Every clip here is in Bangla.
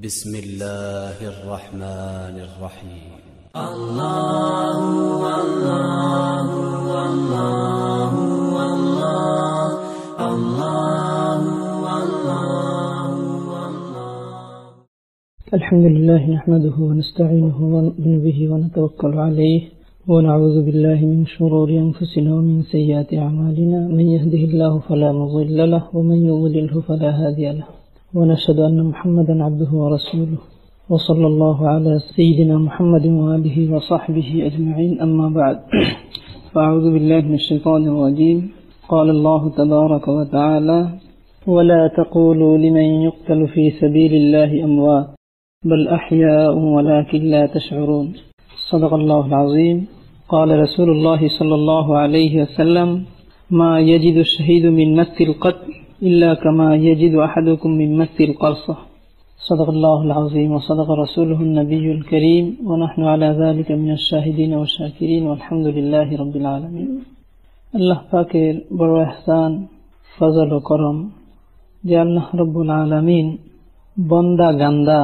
بسم الله الرحمن الرحيم. الحمد لله نحمده ونستعينه ونؤمن به ونتوكل عليه ونعوذ بالله من شرور أنفسنا ومن سيئات أعمالنا. من يهده الله فلا مضل له ومن يضلله فلا هادي له. ونشهد أن محمدا عبده ورسوله وصلى الله على سيدنا محمد وآله وصحبه أجمعين. أما بعد فأعوذ بالله من الشيطان الرجيم. قال الله تبارك وتعالى ولا تقولوا لمن يقتل في سبيل الله أموات بل أحياء ولكن لا تشعرون. صدق الله العظيم. قال رسول الله صلى الله عليه وسلم ما يجد الشهيد من مس القتل إلا كما يجد أحدكم من مس القرصة صدق الله العظيم وصدق رسوله النبي الكريم ونحن على ذلك من الشاهدين والشاكرين والحمد لله رب العالمين الله فاكر برو إحسان فضل وكرم যে আল্লাহ রব্বুল আলমিন বন্দা গান্দা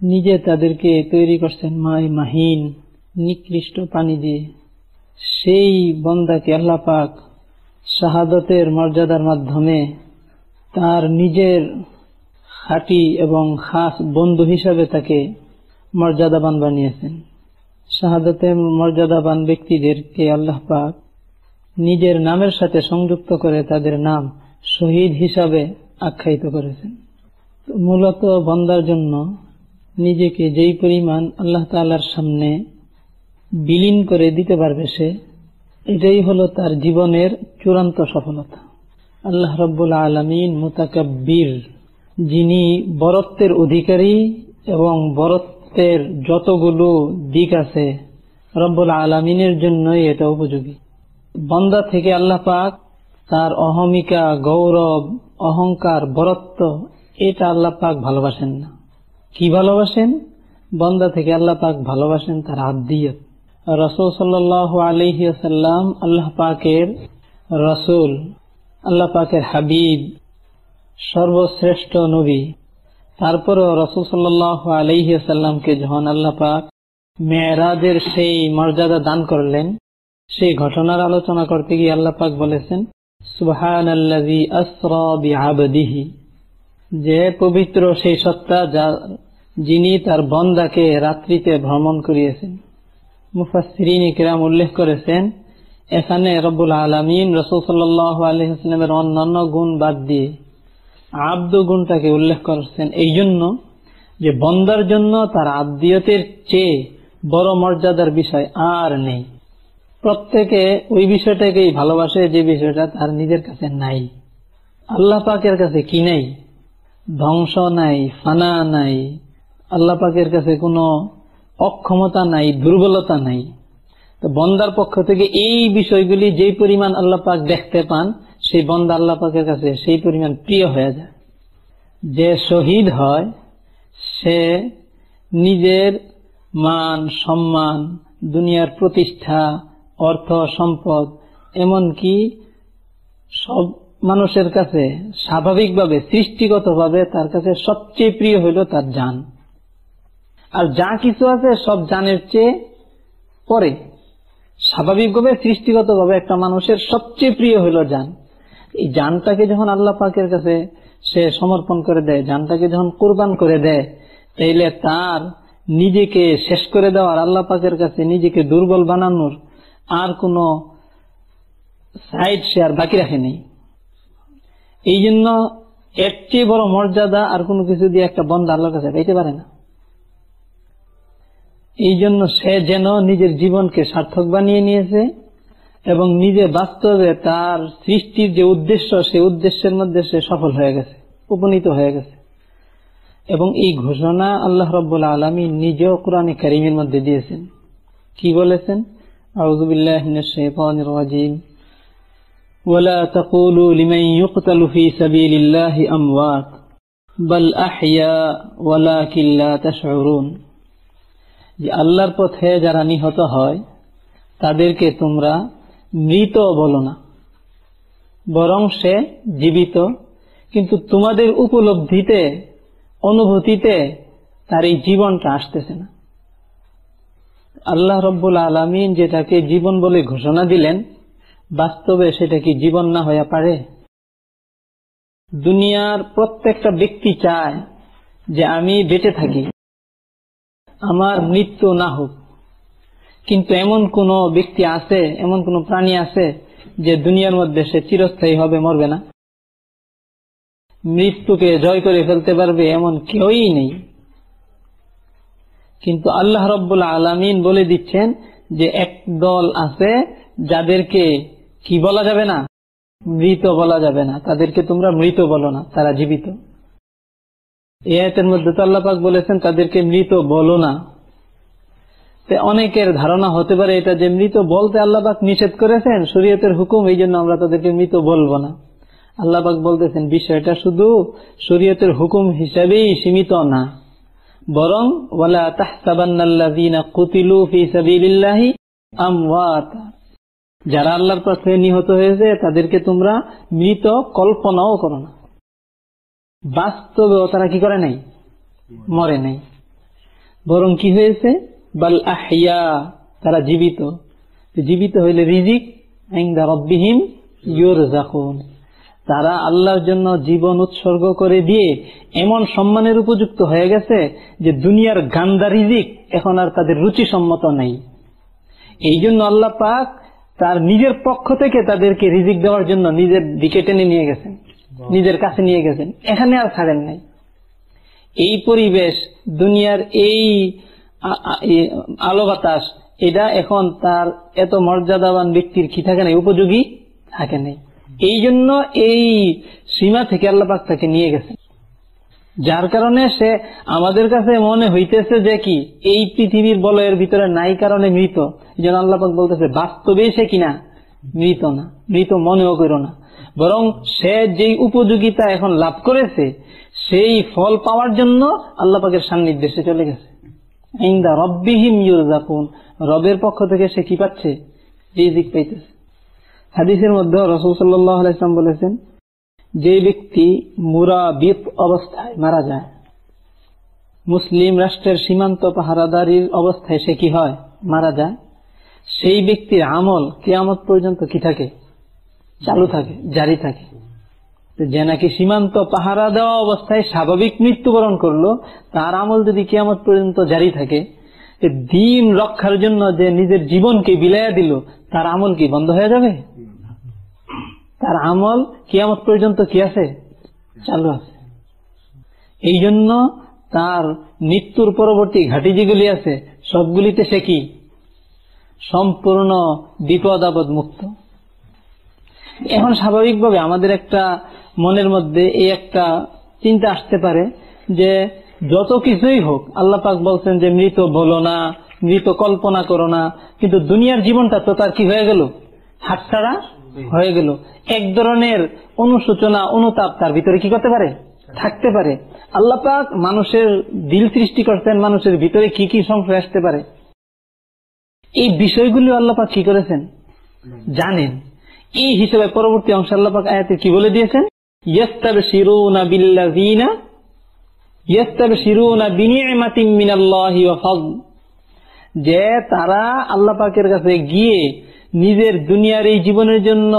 নিজে তাদেরকে তৈরি করছেন মাই মাহিন নিকৃষ্ট পানি দিয়ে সেই বন্দাকে আল্লাহ পাক শাহাদতের মর্যাদার মাধ্যমে তার নিজের খাঁটি এবং খাস বন্ধু হিসাবে তাকে মর্যাদাবান বানিয়েছেন। শাহাদতের মর্যাদাবান ব্যক্তিদেরকে আল্লাহ পাক নিজের নামের সাথে সংযুক্ত করে তাদের নাম শহীদ হিসাবে আখ্যায়িত করেছেন। মূলত বন্দার জন্য নিজেকে যেই পরিমাণ আল্লাহ তালার সামনে বিলীন করে দিতে পারবে সে, এটাই হলো তার জীবনের চূড়ান্ত সফলতা। আল্লাহ রব্বুল আলমিন মুতাকাব্বির, যিনি বরত্বের অধিকারী এবং বরত্বের যতগুলো দিক আছে, রব্বুল আলমিনের জন্যই এটা উপযোগী। বন্দা থেকে আল্লাহ পাক তার অহমিকা, গৌরব, অহংকার, বরত্ব, এটা আল্লাহ পাক ভালোবাসেন না। কি ভালোবাসেন? বন্দা থেকে আল্লাহ পাক ভালোবাসেন তার আদিয়ত রসুল সাল্লাহ আলহিয়াসাল্লাম আল্লাহ পাকের রসুল। আল্লাহ পাকের হাবিব, সর্বশ্রেষ্ঠ নবী। তারপরেও রসুল সাল্লাহ আলহিয়াসাল্লামকে যখন আল্লাহ পাক মেয়েরাজের সেই মর্যাদা দান করলেন, সেই ঘটনার আলোচনা করতে গিয়ে আল্লাহ পাক বলেছেন আবদিহি যে পবিত্র সেই সত্তা যা যিনি তার বন্দাকে রাত্রিতে ভ্রমণ করিয়েছেন। মুফাসরিন ইকরাম উল্লেখ করেছেন এখানে রব্বুল আলমিন রসুল সাল্লাহ আলহিমের অন্যান্য গুণ বাদ দিয়ে আব্দ গুণটাকে উল্লেখ করেছেন। এই জন্য যে বন্দার জন্য তার আব্দিয়তের চেয়ে বড় মর্যাদার বিষয় আর নেই। প্রত্যেকে ওই বিষয়টাকেই ভালোবাসে, যে বিষয়টা তার নিজের কাছে নাই। আল্লাহ পাকের কাছে কি নাই? ধ্বংস নাই, ফানা নাই। আল্লাহ পাকের কাছে কোনো অক্ষমতা নাই, দুর্বলতা নাই। তো বন্দার পক্ষ থেকে এই বিষয়গুলি যে পরিমাণ আল্লাহ পাক দেখতে পান, সেই বন্দা আল্লাহ পাকের কাছে সেই পরিমাণ প্রিয় হয়ে যায়। যে শহীদ হয়, সে নিজের মান, সম্মান, দুনিয়ার প্রতিষ্ঠা, অর্থ, সম্পদ, এমনকি সব মানুষের কাছে স্বাভাবিকভাবে, সৃষ্টিগতভাবে তার কাছে সবচেয়ে প্রিয় হইল তার যান আর যা কিছু আছে সব জানের চেয়ে পরে। স্বাভাবিকভাবে সৃষ্টিগতভাবে একটা মানুষের সবচেয়ে প্রিয় হইল যান এই জানটাকে যখন আল্লাহ পাকের কাছে সে সমর্পণ করে দেয়, জানটাকে যখন কোরবান করে দেয়, তাইলে তার নিজেকে শেষ করে দেওয়ার আল্লাহ পাকের কাছে নিজেকে দুর্বল বানানোর আর কোন সাইড সে আর বাকি রাখেনি এই জন্য চেয়ে বড় মর্যাদা আর কোনো কিছু দিয়ে একটা বন্ধ আল্লাহর কাছে পাইতে পারে না। এই জন্য সে যেন নিজের জীবনকে সার্থক বানিয়ে নিয়েছে এবং নিজে বাস্তবে তার সৃষ্টির যে উদ্দেশ্য সেই উদ্দেশ্যের মধ্যে সে সফল হয়ে গেছে উপনীত হয়ে গেছে এবং এই ঘোষণা আল্লাহ রব্বুল আলমী নিজেও কোরআনে কারিমের মধ্যে দিয়েছেন কি বলেছেন أعوذ بالله من الشيطان الرجيم ولا تقولوا لمن يقتل في سبيل الله أموات بل أحياء ولكن لا تشعرون যে আল্লাহর পথে যারা নিহত হয়, তাদেরকে তোমরা মৃত বলো না। বরং সে জীবিত, কিন্তু তোমাদের উপলব্ধিতে, অনুভূতিতে তার এই জীবনটা আসতেছে না। আল্লাহ রব্বুল আলমিন যেটাকে জীবন বলে ঘোষণা দিলেন, বাস্তবে সেটা কি জীবন না হইয়া পারে? দুনিয়ার প্রত্যেকটা ব্যক্তি চায় যে আমি বেঁচে থাকি। আমার মৃত্যু না হোক। কিন্তু এমন কোন ব্যক্তি আছে, এমন কোন প্রাণী আছে যে দুনিয়ার মধ্যে সে চিরস্থায়ী হবে, মরবে না। মৃত্যুকে জয় করে ফেলতে পারবে এমন কেউই নেই। কিন্তু আল্লাহ রব্বুল আলমিন বলে দিচ্ছেন যে এক দল আছে যাদেরকে কি বলা যাবে না? মৃত বলা যাবে না। তাদেরকে তোমরা মৃত বলো না, তারা জীবিত। এই আয়তের মধ্যে তো আল্লাপাক বলেছেন, তাদেরকে মৃত বলো না। অনেকের ধারণা হতে পারে এটা যে মৃত বলতে আল্লাপাক নিষেধ করেছেন, শরীয়তের হুকুম, এই জন্য আমরা তাদেরকে মৃত বলব না। আল্লাপাক বলতেছেন, বিষয়টা শুধু শরীয়তের হুকুম হিসাবেই সীমিত না। বরং যারা আল্লাহর পথে নিহত হয়েছে, তাদেরকে তোমরা মৃত কল্পনাও করো না। বাস্তবেও তারা কি করে নাই? মরে নাই। বরং কি হয়েছে? বাল আহিয়া তারা জীবিত। জীবিত হইলে রিজিক রব্বিহীন ইয়োর জাকুন তারা আল্লাহর জন্য জীবন উৎসর্গ করে দিয়ে এমন সম্মানের উপযুক্ত হয়ে গেছে যে দুনিয়ার গান্দা রিজিক এখন আর তাদের রুচি সম্মত নেই। এই জন্য আল্লাহ পাক তার নিজের পক্ষ থেকে তাদেরকে রিজিক দেওয়ার জন্য নিজের দিকে টেনে নিয়ে গেছেন। নিজের কাছে নিয়ে গেছেন। এখানে আর ছাড়েন নাই। এই পরিবেশ, দুনিয়ার এই আলো বাতাস, এটা এখন তার এত মর্যাদাবান ব্যক্তির কি থাকে নাই, উপযোগী থাকে নাই। এই জন্য এই সীমা থেকে আল্লাপাক তাকে নিয়ে গেছেন। যার কারণে সে আমাদের কাছে মনে হইতেছে যে কি, এই পৃথিবীর বলয়ের ভিতরে নাই কারণে মৃত। যেন আল্লাপাক বলতেছে বাস্তবে সে কিনা মৃত না, মৃত মনেও করো না। বরং সে যেই উপযোগিতা এখন লাভ করেছে, সেই ফল পাওয়ার জন্য আল্লাপাকের সান্নিধ্যে চলে গেছে। ইন্দা রব্বিহিম ইউরজাকুন রবের পক্ষ থেকে সে কি পাচ্ছে? রিজিক পাইতেছে। হাদিসের মধ্যে রসুল সাল্লাম বলেছেন, যে ব্যক্তি মুরাবিত অবস্থায় মারা যায়, মুসলিম রাষ্ট্রের সীমান্ত পাহারাদারির অবস্থায় সে কি হয়? মারা যায়। সেই ব্যক্তির আমল কেয়ামত পর্যন্ত কি থাকে? চালু থাকে, জারি থাকে। যে নাকি সীমান্ত পাহারা দেওয়া অবস্থায় স্বাভাবিক মৃত্যুবরণ করল, তার আমল যদি কেয়ামত পর্যন্ত জারি থাকে দিন রক্ষার জন্য যে নিজের জীবনকে বিলাইয়া দিল, তার আমল কি বন্ধ হয়ে যাবে? তার আমল কিয়ামত পর্যন্ত কি আছে? চালু আছে। এই জন্য তার মৃত্যুর পরবর্তী ঘাটি যেগুলি আছে, সবগুলিতে সে কি? সম্পূর্ণ বিপদ আপদ মুক্ত। এখন স্বাভাবিকভাবে আমাদের একটা মনের মধ্যে এই একটা চিন্তা আসতে পারে যে যত কিছুই হোক, আল্লাহ পাক বলছেন যে মৃত বলো না, মৃত কল্পনা করো না, কিন্তু দুনিয়ার জীবনটা তো তার কি হয়ে গেল? হাতছাড়া হয়ে গেল। এক ধরনের অনুশোচনা, অনুতাপ তার ভিতরে কি করতে পারে? থাকতে পারে। আল্লাহ পাক মানুষের দিল সৃষ্টি করতেন মানুষের ভিতরে কি কি সংশয় আসতে পারে? এই বিষয়গুলি আল্লাহ পাক কি করেছেন? জানেন। এই হিসেবে পরবর্তী অংশ আল্লাহ পাক আয়াতে কি বলে দিয়েছেন? যে তারা আল্লাহ পাকের কাছে গিয়ে নিজের দুনিয়ার এই জীবনের জন্য,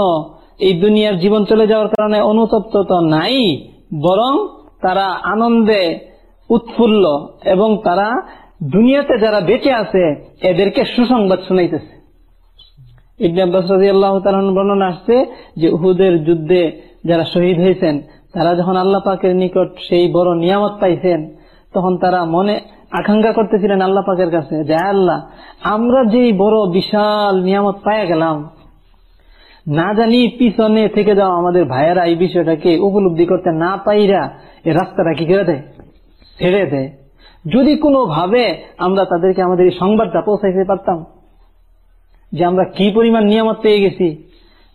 এই দুনিয়ার জীবন চলে যাওয়ার কারণে অনুতপ্ত নাই, বরং তারা আনন্দে উৎফুল্ল এবং তারা দুনিয়াতে যারা বেঁচে আছে, এদেরকে সুসংবাদ শুনাইতেছে। ইবনে আব্বাস রাদিয়াল্লাহু তাআলার বর্ণনা আসছে যে উহুদের যুদ্ধে যারা শহীদ হয়েছেন, তারা যখন আল্লাহ পাকের নিকট সেই বড় নিয়ামত পাইছেন, তখন তারা মনে আকাঙ্ক্ষা করতেছিলেন আল্লাহ পাকের কাছে যে আল্লাহ, আমরা যেই বড় বিশাল নিয়ামত পাইয়া গেলাম, না জানি পিছনে থেকে যাও আমাদের ভাইয়েরা এই বিষয়টাকে উপলব্ধি করতে না পাইরা এ রাস্তাটা কি করে দেয়? ছেড়ে দেয়। যদি কোনো ভাবে আমরা তাদেরকে আমাদের এই সংবাদটা পৌঁছাইতে পারতাম যে আমরা কি পরিমাণ নিয়ামত পেয়ে গেছি?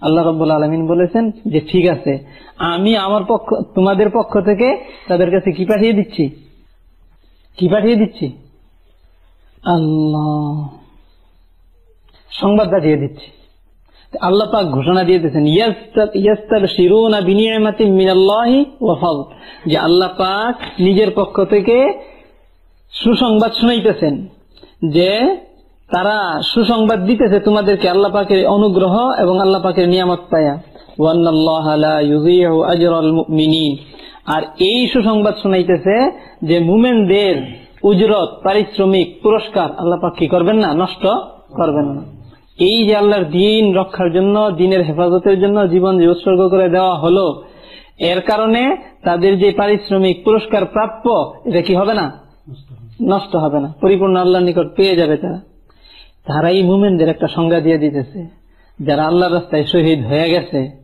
আল্লাহ রব্বুল আলমিন বলেছেন যে, ঠিক আছে, আমি আমার পক্ষ, তোমাদের পক্ষ থেকে তাদের কাছে কি পাঠিয়ে দিচ্ছি? কি পাঠিয়ে দিচ্ছি? আল্লাহ। সংবাদ পাঠিয়ে দিচ্ছি। আল্লাহ পাক ঘোষণা দিয়ে দিয়েছেন যে আল্লাহ পাক নিজের পক্ষ থেকে সুসংবাদ শুনাইতেছেন যে তারা সুসংবাদ দিতেছে তোমাদেরকে আল্লাহ পাকের অনুগ্রহ এবং আল্লাহ পাকের নিয়ামত পায়া। আর এই সুসংবাদ শুনাইতেছে যে মুমেনদের উজরত, পারিশ্রমিক, পুরস্কার আল্লাহ পাক কি করবেন না? নষ্ট করবেন না। এই যে আল্লাহর দিন রক্ষার জন্য, দিনের হেফাজতের জন্য জীবন যে উৎসর্গ করে দেওয়া হলো, এর কারণে তাদের যে পারিশ্রমিক, পুরস্কার প্রাপ্য, এটা কি হবে না? নষ্ট হবে না। পরিপূর্ণ আল্লাহর নিকট পেয়ে যাবে তারা। তারা এই মুমেনদের একটা সংজ্ঞা দিয়ে দিতেছে। যারা আল্লাহ রাস্তায় শহীদ হয়ে গেছে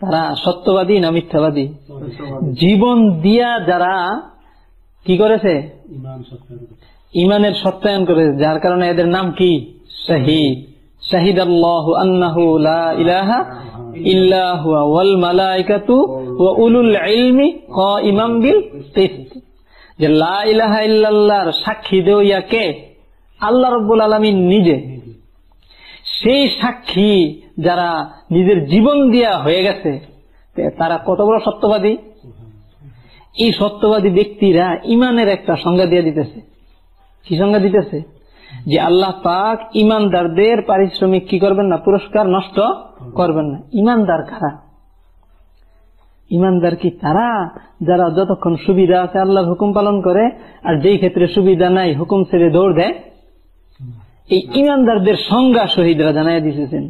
তারা সত্যবাদী না মিথ্যাবাদী? জীবন দিয়া যারা কি করেছে? ইমানের সত্যায়ন করেছে যার কারণে এদের নাম কি? শহীদ। শাহিদ আল্লাহ আন্নাহু লা ইলাহা ইল্লা ওয়াল মালাইকাতু ওয়া উলুল ইলমি কাইমাম বিল যে লা ইলাহা ইল্লাল্লাহর সাক্ষী দেওয়া কে? আল্লাহ রব্বুল আলামিন নিজে সেই সাক্ষী যারা নিজের জীবন দিয়া হয়ে গেছে তারা কত বড় সত্যবাদী? এই সত্যবাদী ব্যক্তিরা ইমানের একটা সংজ্ঞা দিয়ে দিতেছে। কি সংজ্ঞা দিতেছে? যে আল্লাহ পাক ইমানদারদের পারিশ্রমিক কি করবেন না, পুরস্কার নষ্ট করবেন না। ইমানদার কারা? ইমানদার কি তারা? যারা যতক্ষণ সুবিধা আছে আল্লাহর হুকুম পালন করে, আর যেই ক্ষেত্রে সুবিধা নাই, হুকুম ছেড়ে দৌড় দেয় এই ইমানদারদের সংজ্ঞা শহীদরা জানাই দিতেছেন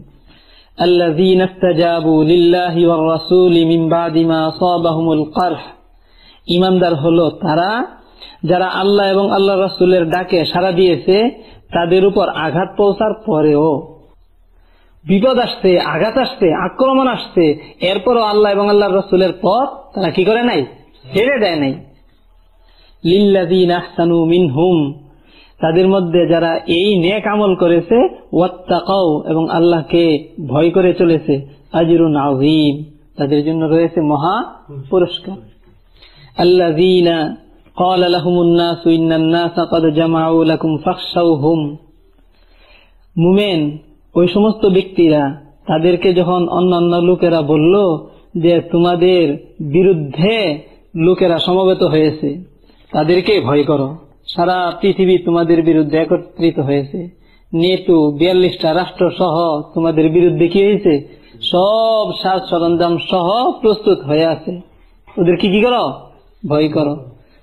الذين استجابوا لله والرسول من بعد ما أصابهم القرح ইমানদার হলো তারা যারা আল্লাহ এবং আল্লাহ রসুলের ডাকে সাড়া দিয়েছে তাদের উপর আঘাত পৌঁছার পরেও বিপদ আসছে আঘাত আসছে আক্রমণ আসছে এরপরও আল্লাহ এবং আল্লাহ রসুলের পথ তারা কি করে নাই ছেড়ে দেয় নাই লিল্লাদিন আহসানু মিনহুম তাদের মধ্যে যারা এই নেক আমল করেছে ওয়াত্তাকাও এবং আল্লাহকে ভয় করে চলেছে আজরুন আজিম তাদের জন্য রয়েছে মহা পুরস্কার আল্লাযীনা قال لهم الناس إن الناس قد جمعوا لكم فاخشوهم মুমেন ওই সমস্ত ব্যক্তিরা তাদেরকে যখন অন্যান্য লোকেরা বলল যে তোমাদের বিরুদ্ধে লোকেরা সমবেত হয়েছে তাদেরকে ভয় করো সারা পৃথিবী তোমাদের বিরুদ্ধে একত্রিত হয়েছে। নেটু, বিয়াল্লিশটা রাষ্ট্র সহ তোমাদের বিরুদ্ধে কি হয়েছে? সব সাজ সরঞ্জাম সহ প্রস্তুত হয়ে আছে। ওদেরকে কি কি করো? ভয় করো।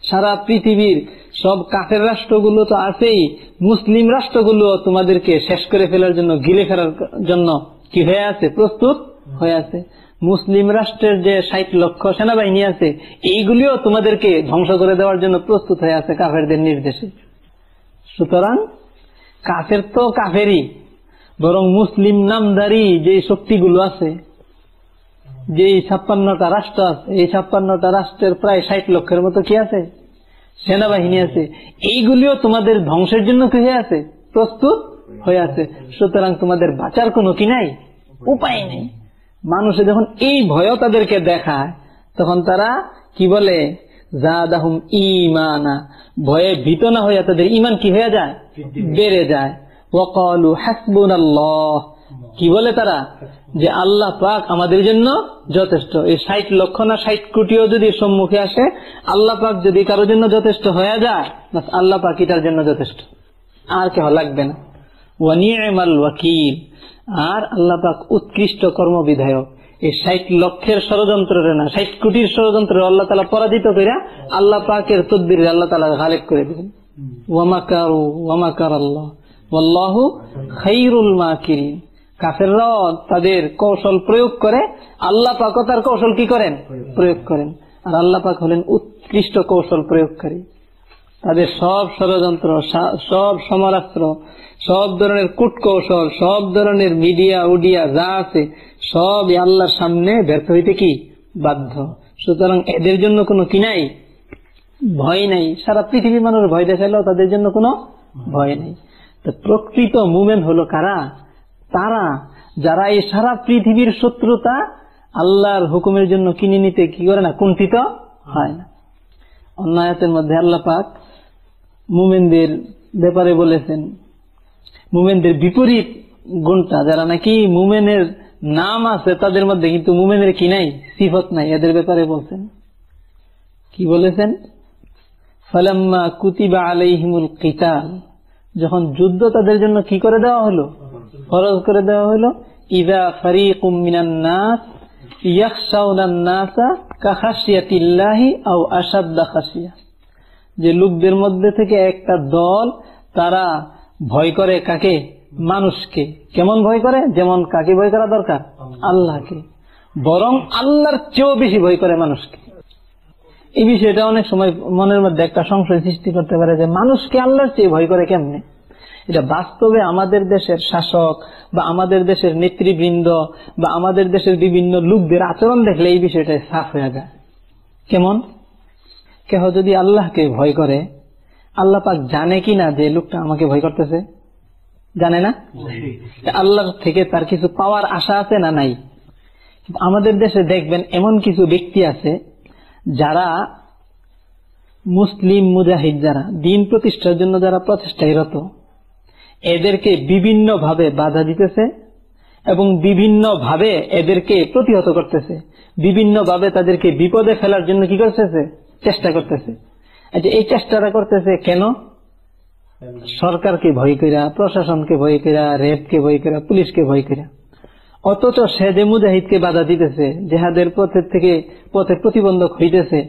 সারা পৃথিবীর সব কাফের রাষ্ট্রগুলো তো আছেই। মুসলিম রাষ্ট্রগুলো তোমাদেরকে শেষ করে ফেলার জন্য, গিলে ফেলার জন্য কি হয়ে আছে? প্রস্তুত হয়ে আছে। মুসলিম রাষ্ট্রের যে ষাট লক্ষ সেনাবাহিনী আছে, এইগুলিও তোমাদেরকে ধ্বংস করে দেওয়ার জন্য প্রস্তুত হয়ে আছে কাফেরদের নির্দেশে। সুতরাং, কাফের তো কাফেরই, বরং মুসলিম নামদারি যে শক্তিগুলো আছে, যে ছাপ্পান্নটা রাষ্ট্র আছে, এই ছাপ্পান্নটা রাষ্ট্রের প্রায় ষাট লক্ষের মতো কি আছে? সেনাবাহিনী আছে। এইগুলিও তোমাদের ধ্বংসের জন্য কি হয়ে আছে? প্রস্তুত হয়ে আছে। সুতরাং তোমাদের বাঁচার কোনো কি নাই? উপায় নেই। মানুষে যখন এই ভয় তাদেরকে দেখায়, তখন তারা কি বলে? ভয়ে ভীত না হইয়া তাদের ইমান কি হয়ে যায়? বেড়ে যায়। ওয়াকালু হাসবুন কি বলে তারা? যে আল্লাহ পাক আমাদের জন্য যথেষ্ট। এই ষাট লক্ষ না ষাট কোটিও যদি সম্মুখে আসে, আল্লাহ পাক যদি কারোর জন্য যথেষ্ট হয়ে যায় আল্লাহ পাক তার জন্য যথেষ্ট। আর কেহ লাগবে না। ওয়ানিয়াল ওয়াকিল। আর আল্লাহ পাক উৎকৃষ্ট কর্মবিধায়ক। এই ষাট লক্ষের ষড়যন্ত্রের না ষাট কোটির ষড়যন্ত্র আল্লাহ তালা পরাজিত করে আল্লাহ পাকের তদ্বির আল্লাহ তালা গালেব করে দিবেন। ওয়ামাকারু ওয়ামাকার আল্লাহ আল্লাহু খাইরুল মাকিরিন। কাফেররাও তাদের কৌশল প্রয়োগ করে আল্লাহ পাকও তার কৌশল কি করেন? প্রয়োগ করেন। আর আল্লাহ পাক হলেন উৎকৃষ্ট কৌশল প্রয়োগকারী। তাদের সব ষড়যন্ত্র সব সমরাস্ত্র, সব ধরনের কূটকৌশল, সব ধরনের মিডিয়া, উডিয়া যা আছে, সব আল্লাহর সামনে ব্যর্থ হইতে কি বাধ্য? সুতরাং এদের জন্য কোনো কি নাই? ভয় নাই। সারা পৃথিবীর মানুষ ভয় দেখাইলেও তাদের জন্য কোনো ভয় নেই। তো প্রকৃত মুমেন্ট হলো কারা? তারা, যারা এই সারা পৃথিবীর শত্রুতা আল্লাহর হুকুমের জন্য কিনে নিতে কি করে না, কুণ্ঠিত হয় না। অন্যায়তের মধ্যে আল্লাহ পাক মুমেনদের ব্যাপারে বলেছেন। মুমেনদের বিপরীত গুণটা, যারা নাকি মুমেনের নাম আছে তাদের মধ্যে, কিন্তু মুমেনের কি নাই, সিফত নাই, এদের ব্যাপারে বলছেন। কি বলেছেন? ফালাম্মা কুতিবা আলাইহিমুল কিতাল, যখন যুদ্ধ তাদের জন্য কি করে দেওয়া হলো? ফরজ করে দেওয়া হলো, ইদা ফারিকুম মিনান নাস, ইয়াখশাউনান নাসা আও আশাদ্দা খাশিয়া। যে লোকদের মধ্যে থেকে একটা দল, তারা ভয় করে কাকে? মানুষকে। কেমন ভয় করে? যেমন কাকে ভয় করা দরকার? আল্লাহকে। বরং আল্লাহর চেয়েও বেশি ভয় করে মানুষকে। এই বিষয়টা অনেক সময় মনের মধ্যে একটা সংশয় সৃষ্টি করতে পারে যে মানুষকে আল্লাহর চেয়ে ভয় করে কেমনে? এটা বাস্তবে আমাদের দেশের শাসক বা আমাদের দেশের নেতৃবৃন্দ বা আমাদের দেশের বিভিন্ন লোকদের আচরণ দেখলে এই বিষয়টা সাফ হয়ে যায়। কেমন? কেহ যদি আল্লাহকে ভয় করে আল্লাহ পাক জানে কি না যে লোকটা আমাকে ভয় করতেছে? জানে না? আল্লাহর থেকে তার কিছু পাওয়ার আশা আছে না নাই? আমাদের দেশে দেখবেন এমন কিছু ব্যক্তি আছে যারা মুসলিম মুজাহিদ যারা দিন প্রতিষ্ঠার জন্য যারা প্রচেষ্টায় রত এদেরকে বিভিন্ন ভাবে বাধা দিতেছে এবং বিভিন্ন ভাবে এদেরকে প্রতিহত করতেছে। বিভিন্ন ভাবে তাদেরকে বিপদে ফেলার জন্য কি করতেছে? চেষ্টা করতেছে। আচ্ছা এই চেষ্টাটা করতেছে কেন? সরকারকে ভয় করা প্রশাসনকে ভয় করা রেপকে ভয় করা পুলিশকে ভয় করা অথচ সে যে মুজাহিদকে বাধা দিতেছে, জেহাদের পথের থেকে পথে প্রতিবন্ধক হইতেছে,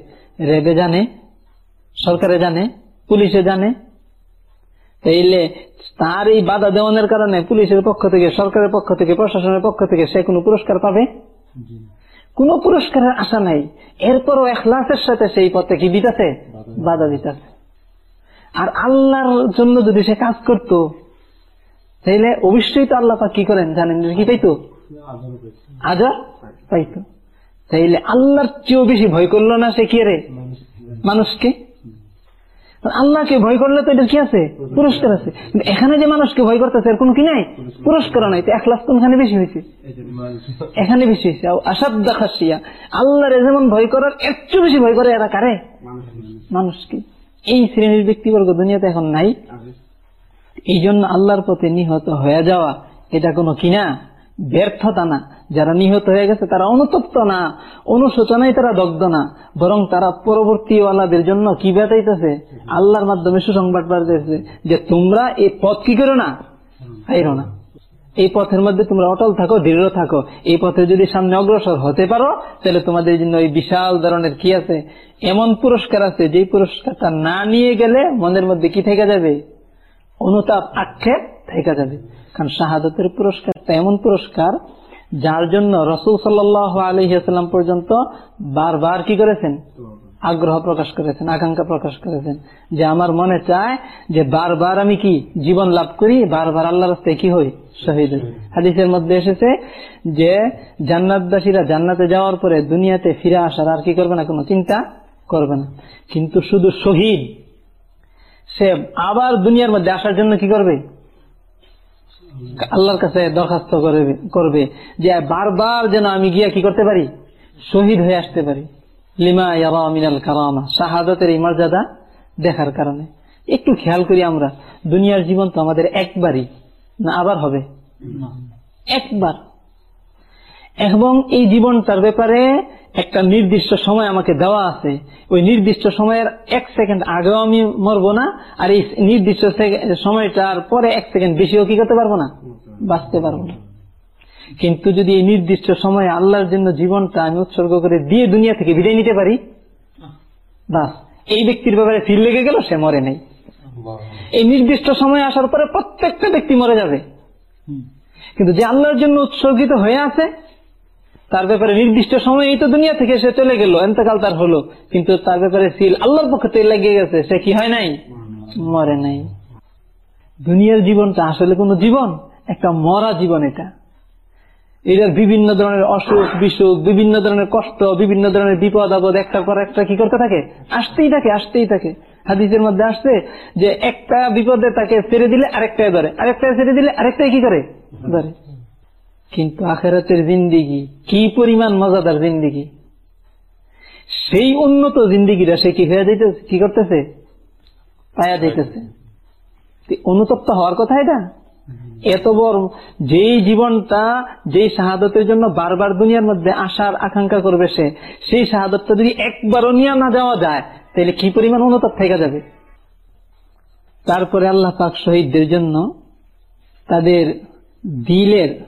রেবে জানে, সরকারে জানে, পুলিশে জানে। তাইলে তার এই বাধা দেওয়ানোর কারণে পুলিশের পক্ষ থেকে, সরকারের পক্ষ থেকে, প্রশাসনের পক্ষ থেকে সে কোনো পুরস্কার পাবে? কোন পুরস্কারের আশা নাই। এরপরও এখলাসের সাথে সেই পথে কি দিতেছে বাধা দিতেছে আর আল্লাহর জন্য যদি সে কাজ করত, তাইলে অবশ্যই তো আল্লাহ কি করেন জানেন? কি পাইতো? আজর পাইতো। তাইলে আল্লাহর চেয়েও বেশি ভয় করল না সে কি রে? মানুষকে? আল্লাহকে ভয় করলে তো এটা কি আছে? পুরস্কার আছে। এখানে যে মানুষকে ভয় করতেছে এর কোনো কি নাই? পুরস্কার নাই। তো এক লাখ কোনখানে বেশি হয়েছে? এখানে বেশি হয়েছে। আসাদ দেখাশিয়া আল্লাহর যেমন ভয় করার চেয়ে বেশি ভয় করে এরা কারে? মানুষকে। এই শ্রেণির ব্যক্তিবর্গ দুনিয়াতে এখন নাই। এই জন্য আল্লাহর পথে নিহত হয়ে যাওয়া এটা কোনো কিনা ব্যর্থতা না যারা নিহত হয়ে গেছে তারা অনুতপ্ত না অনুশোচনায় তারা দগ্ধ না বরং তারা পরবর্তী ওয়ালাদের জন্য কি বেটাইতেছে আল্লাহর মাধ্যমে সুসংবাদ বাড়তেছে যে তোমরা এই পথ কি করো না? হাইরো না। এই পথের মধ্যে তোমরা অটল থাকো, দৃঢ় থাকো। এই পথে যদি সামনে অগ্রসর হতে পারো, তাহলে তোমাদের জন্য এই বিশাল ধরনের কি আছে? এমন পুরস্কার আছে যে পুরস্কারটা না নিয়ে গেলে মনের মধ্যে কি থেকে যাবে? অনুতাপ, আক্ষেপ থেকে যাবে। কারণ শাহাদতের পুরস্কার এমন পুরস্কার যার জন্য রসুল সাল্লাহ আলহিহাস্লাম পর্যন্ত বারবার কি করেছেন? আগ্রহ প্রকাশ করেছেন, আকাঙ্ক্ষা প্রকাশ করেছেন যে আমার মনে চায় যে বারবার আমি কি জীবন লাভ করি, বারবার আল্লাহ রাস্তায় কি হই? শহীদ হাদিসের মধ্যে এসেছে যে জান্নাতবাসীরা জান্নাতে যাওয়ার পরে দুনিয়াতে ফিরে আসার আর কি করবে না, কোনো চিন্তা করবে না। কিন্তু শুধু শহীদ, সে আবার দুনিয়ার মধ্যে আসার জন্য কি করবে? আল্লাহর কাছে দরখাস্ত করবে যে বারবার যেন আমি গিয়া কি করতে পারি? শহীদ হয়ে আসতে পারি। লিমা ইয়াবা মিনাল কারামা শাহাদতের এই মর্যাদা দেখার কারণে। একটু খেয়াল করি আমরা দুনিয়ার জীবন তো আমাদের একবারই না আবার হবে? একবার। এবং এই জীবনটার ব্যাপারে একটা নির্দিষ্ট সময় আমাকে দেওয়া আছে। ওই নির্দিষ্ট সময়ের এক সেকেন্ড আগেও আমি মরবো না, আর এই নির্দিষ্ট সময়টার পরে এক সেকেন্ড বেশিও কি করতে পারব না? বাঁচতে পারব না। কিন্তু যদি এই নির্দিষ্ট সময়ে আল্লাহর জন্য জীবনটা আমি উৎসর্গ করে দিয়ে দুনিয়া থেকে বিদায় নিতে পারি, বাস। এই ব্যক্তির ব্যাপারে ফির লেগে গেল, সে মরে নেই। এই নির্দিষ্ট সময় আসার পরে প্রত্যেকটা ব্যক্তি মরে যাবে। কিন্তু যে আল্লাহর জন্য উৎসর্গিত হয়ে আছে তার ব্যাপারে নির্দিষ্ট সময় তো দুনিয়া থেকে সে চলে গেল, এন্তকাল তার হলো। কিন্তু তার ব্যাপারে সিল আল্লাহর পক্ষে তেল লেগে গেছে, সে কি হয় নাই? মরে নাই। দুনিয়ার জীবনটা আসলে কোন জীবন, একটা মরা জীবন এটা। এটার বিভিন্ন ধরনের অসুখ, বিসুখ, বিভিন্ন ধরনের কষ্ট, বিভিন্ন ধরনের বিপদ, আপদ, একটা পর একটা কি করতে থাকে? আসতেই থাকে আসতেই থাকে। হাদিসের মধ্যে আসছে যে একটা বিপদে তাকে ছেড়ে দিলে আরেকটাই ধরে আরেকটাই ছেড়ে দিলে আরেকটাই কি করে? ধরে। কিন্তু আখেরাতের জিন্দিগি, কি পরিমাণ মজাদার জিন্দিগি? সেই উন্নত জিন্দিগিটা সে কি হয়ে যাইতেছে, কি করতেছে? পায়া যাইতেছে। অনুতপ্ত হওয়ার কথা এটা? এত বড় যেই জীবনটা, যেই শাহাদতের জন্য বারবার দুনিয়ার মধ্যে আসার আকাঙ্ক্ষা করবে সে, সেই শাহাদতটা যদি একবারও নিয়ে না যাওয়া যায়, তাহলে কি পরিমাণ অনুতাপ থেকে যাবে? তারপরে আল্লাহ পাক শহীদদের জন্য তাদের দিলের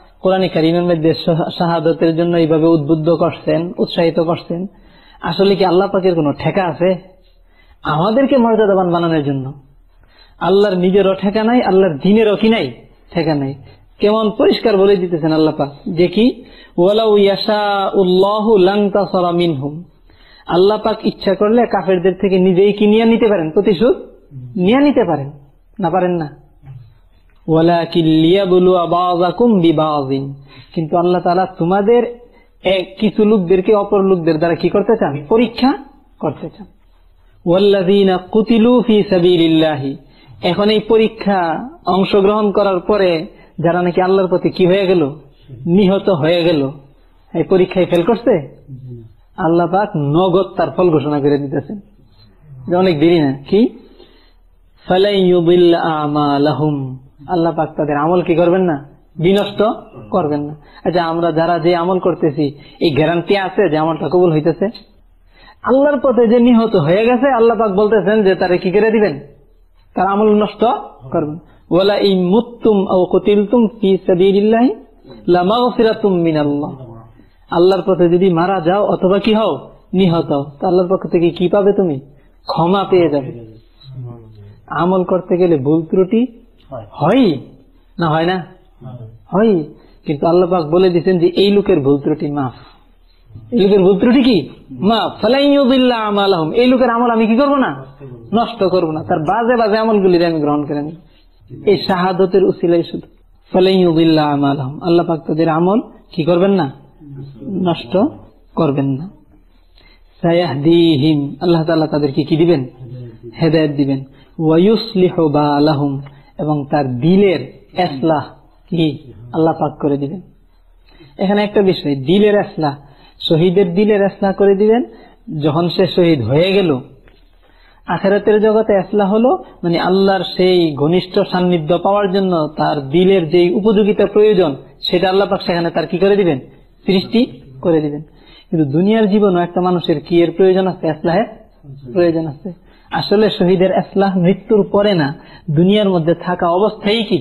কোরআন করিমের মধ্যে শাহাদতের জন্য এইভাবে উদ্বুদ্ধ করছেন, উৎসাহিত করছেন, আসলে কি আল্লাহ পাকের কোনো ঠেকা আছে? আমাদেরকে মর্যাদাবান বানানোর জন্য। আল্লাহর নিজেরও ঠেকা নাই, আল্লাহর দিনেরও কি নাই? ঠেকা নাই। কেমন পরিষ্কার বলে দিতেছেন আল্লাহ পাক। যে কি? ওয়ালাউ ইয়াশা উল্লাহ আল্লাহ পাক ইচ্ছা করলে কাফেরদের থেকে নিজেই কি নিয়ে নিতে পারেন? প্রতিশোধ নিয়ে নিতে পারেন। না পারেন না। কিন্তু আল্লাহ তালা তোমাদের কিছু লোকদেরকে অপর লোকদের দ্বারা কি করতে চান? পরীক্ষা করতে চান। এখন এই পরীক্ষা অংশগ্রহণ করার পরে যারা নাকি আল্লাহর প্রতি কি হয়ে গেল? নিহত হয়ে গেল। এই পরীক্ষায় ফেল করছে? আল্লাহ পাক নগদ তার ফল ঘোষণা করে দিতেছেন। অনেক দেরি না। কি? ফালাইম আল্লাহ পাক তাদের আমল কি করবেন না? বিনষ্ট করবেন না। আচ্ছা আমরা যারা যে আমল করতেছি, এই গ্যারান্টি আছে যে আমলটা কবুল হইতেছে? আল্লাহর পথে যে নিহত হয়ে গেছে, আল্লাহ পাক বলতেছেন যে তারা কি করে দিবেন? তার আমল নষ্ট করবেন। ওলা এই মুত্তুম ও কতিলতুম ফি সাবিলিল্লাহ আল্লাহর পথে যদি মারা যাও অথবা কি হও, নিহত আল্লাহর পক্ষ থেকে কি পাবে তুমি? ক্ষমা পেয়ে যাবে। আমল করতে গেলে ভুল ত্রুটি হয়। না হয় না? হয়। কিন্তু আল্লাপাক বলে দিচ্ছেন যে, এই লোকের ভুল ত্রুটি মাফ। এই লোকের ভুল ত্রুটি কি? মাফ। এই লোকের আমল আমি কি করব না? নষ্ট করব না। তার বাজে বাজে আমলগুলি আমি গ্রহণ করে নিই। এই শাহাদতের উসিলাই শুধু। আল্লাহ তাদের আমল কি করবেন না? নষ্ট করবেন না। আল্লাহ তাদেরকে কি দিবেন? হেদায়েত দিবেন। ওয়ায়ুসলিহু বালাহুম। এবং তার দিলের এসলাহ কি আল্লাহ পাক করে দিবেন। এখানে একটা বিষয়, দিলের এসলাহ, শহীদের দিলের এসলাহ করে দিবেন, যখন সে শহীদ হয়ে গেল। আখেরাতের জগতে এসলা হলো মানে আল্লাহর সেই ঘনিষ্ঠ সান্নিধ্য পাওয়ার জন্য তার দিলের যেই উপযোগিতা প্রয়োজন, সেটা আল্লাহ পাক সেখানে তার কি করে দিবেন? সৃষ্টি করে দিবেন। কিন্তু দুনিয়ার জীবনও একটা মানুষের কি এর প্রয়োজন আছে? এসলাহের প্রয়োজন আছে। আসলে শহীদের এসলাহ মৃত্যুর পরে না, দুনিয়ার মধ্যে থাকা অবস্থায় কি?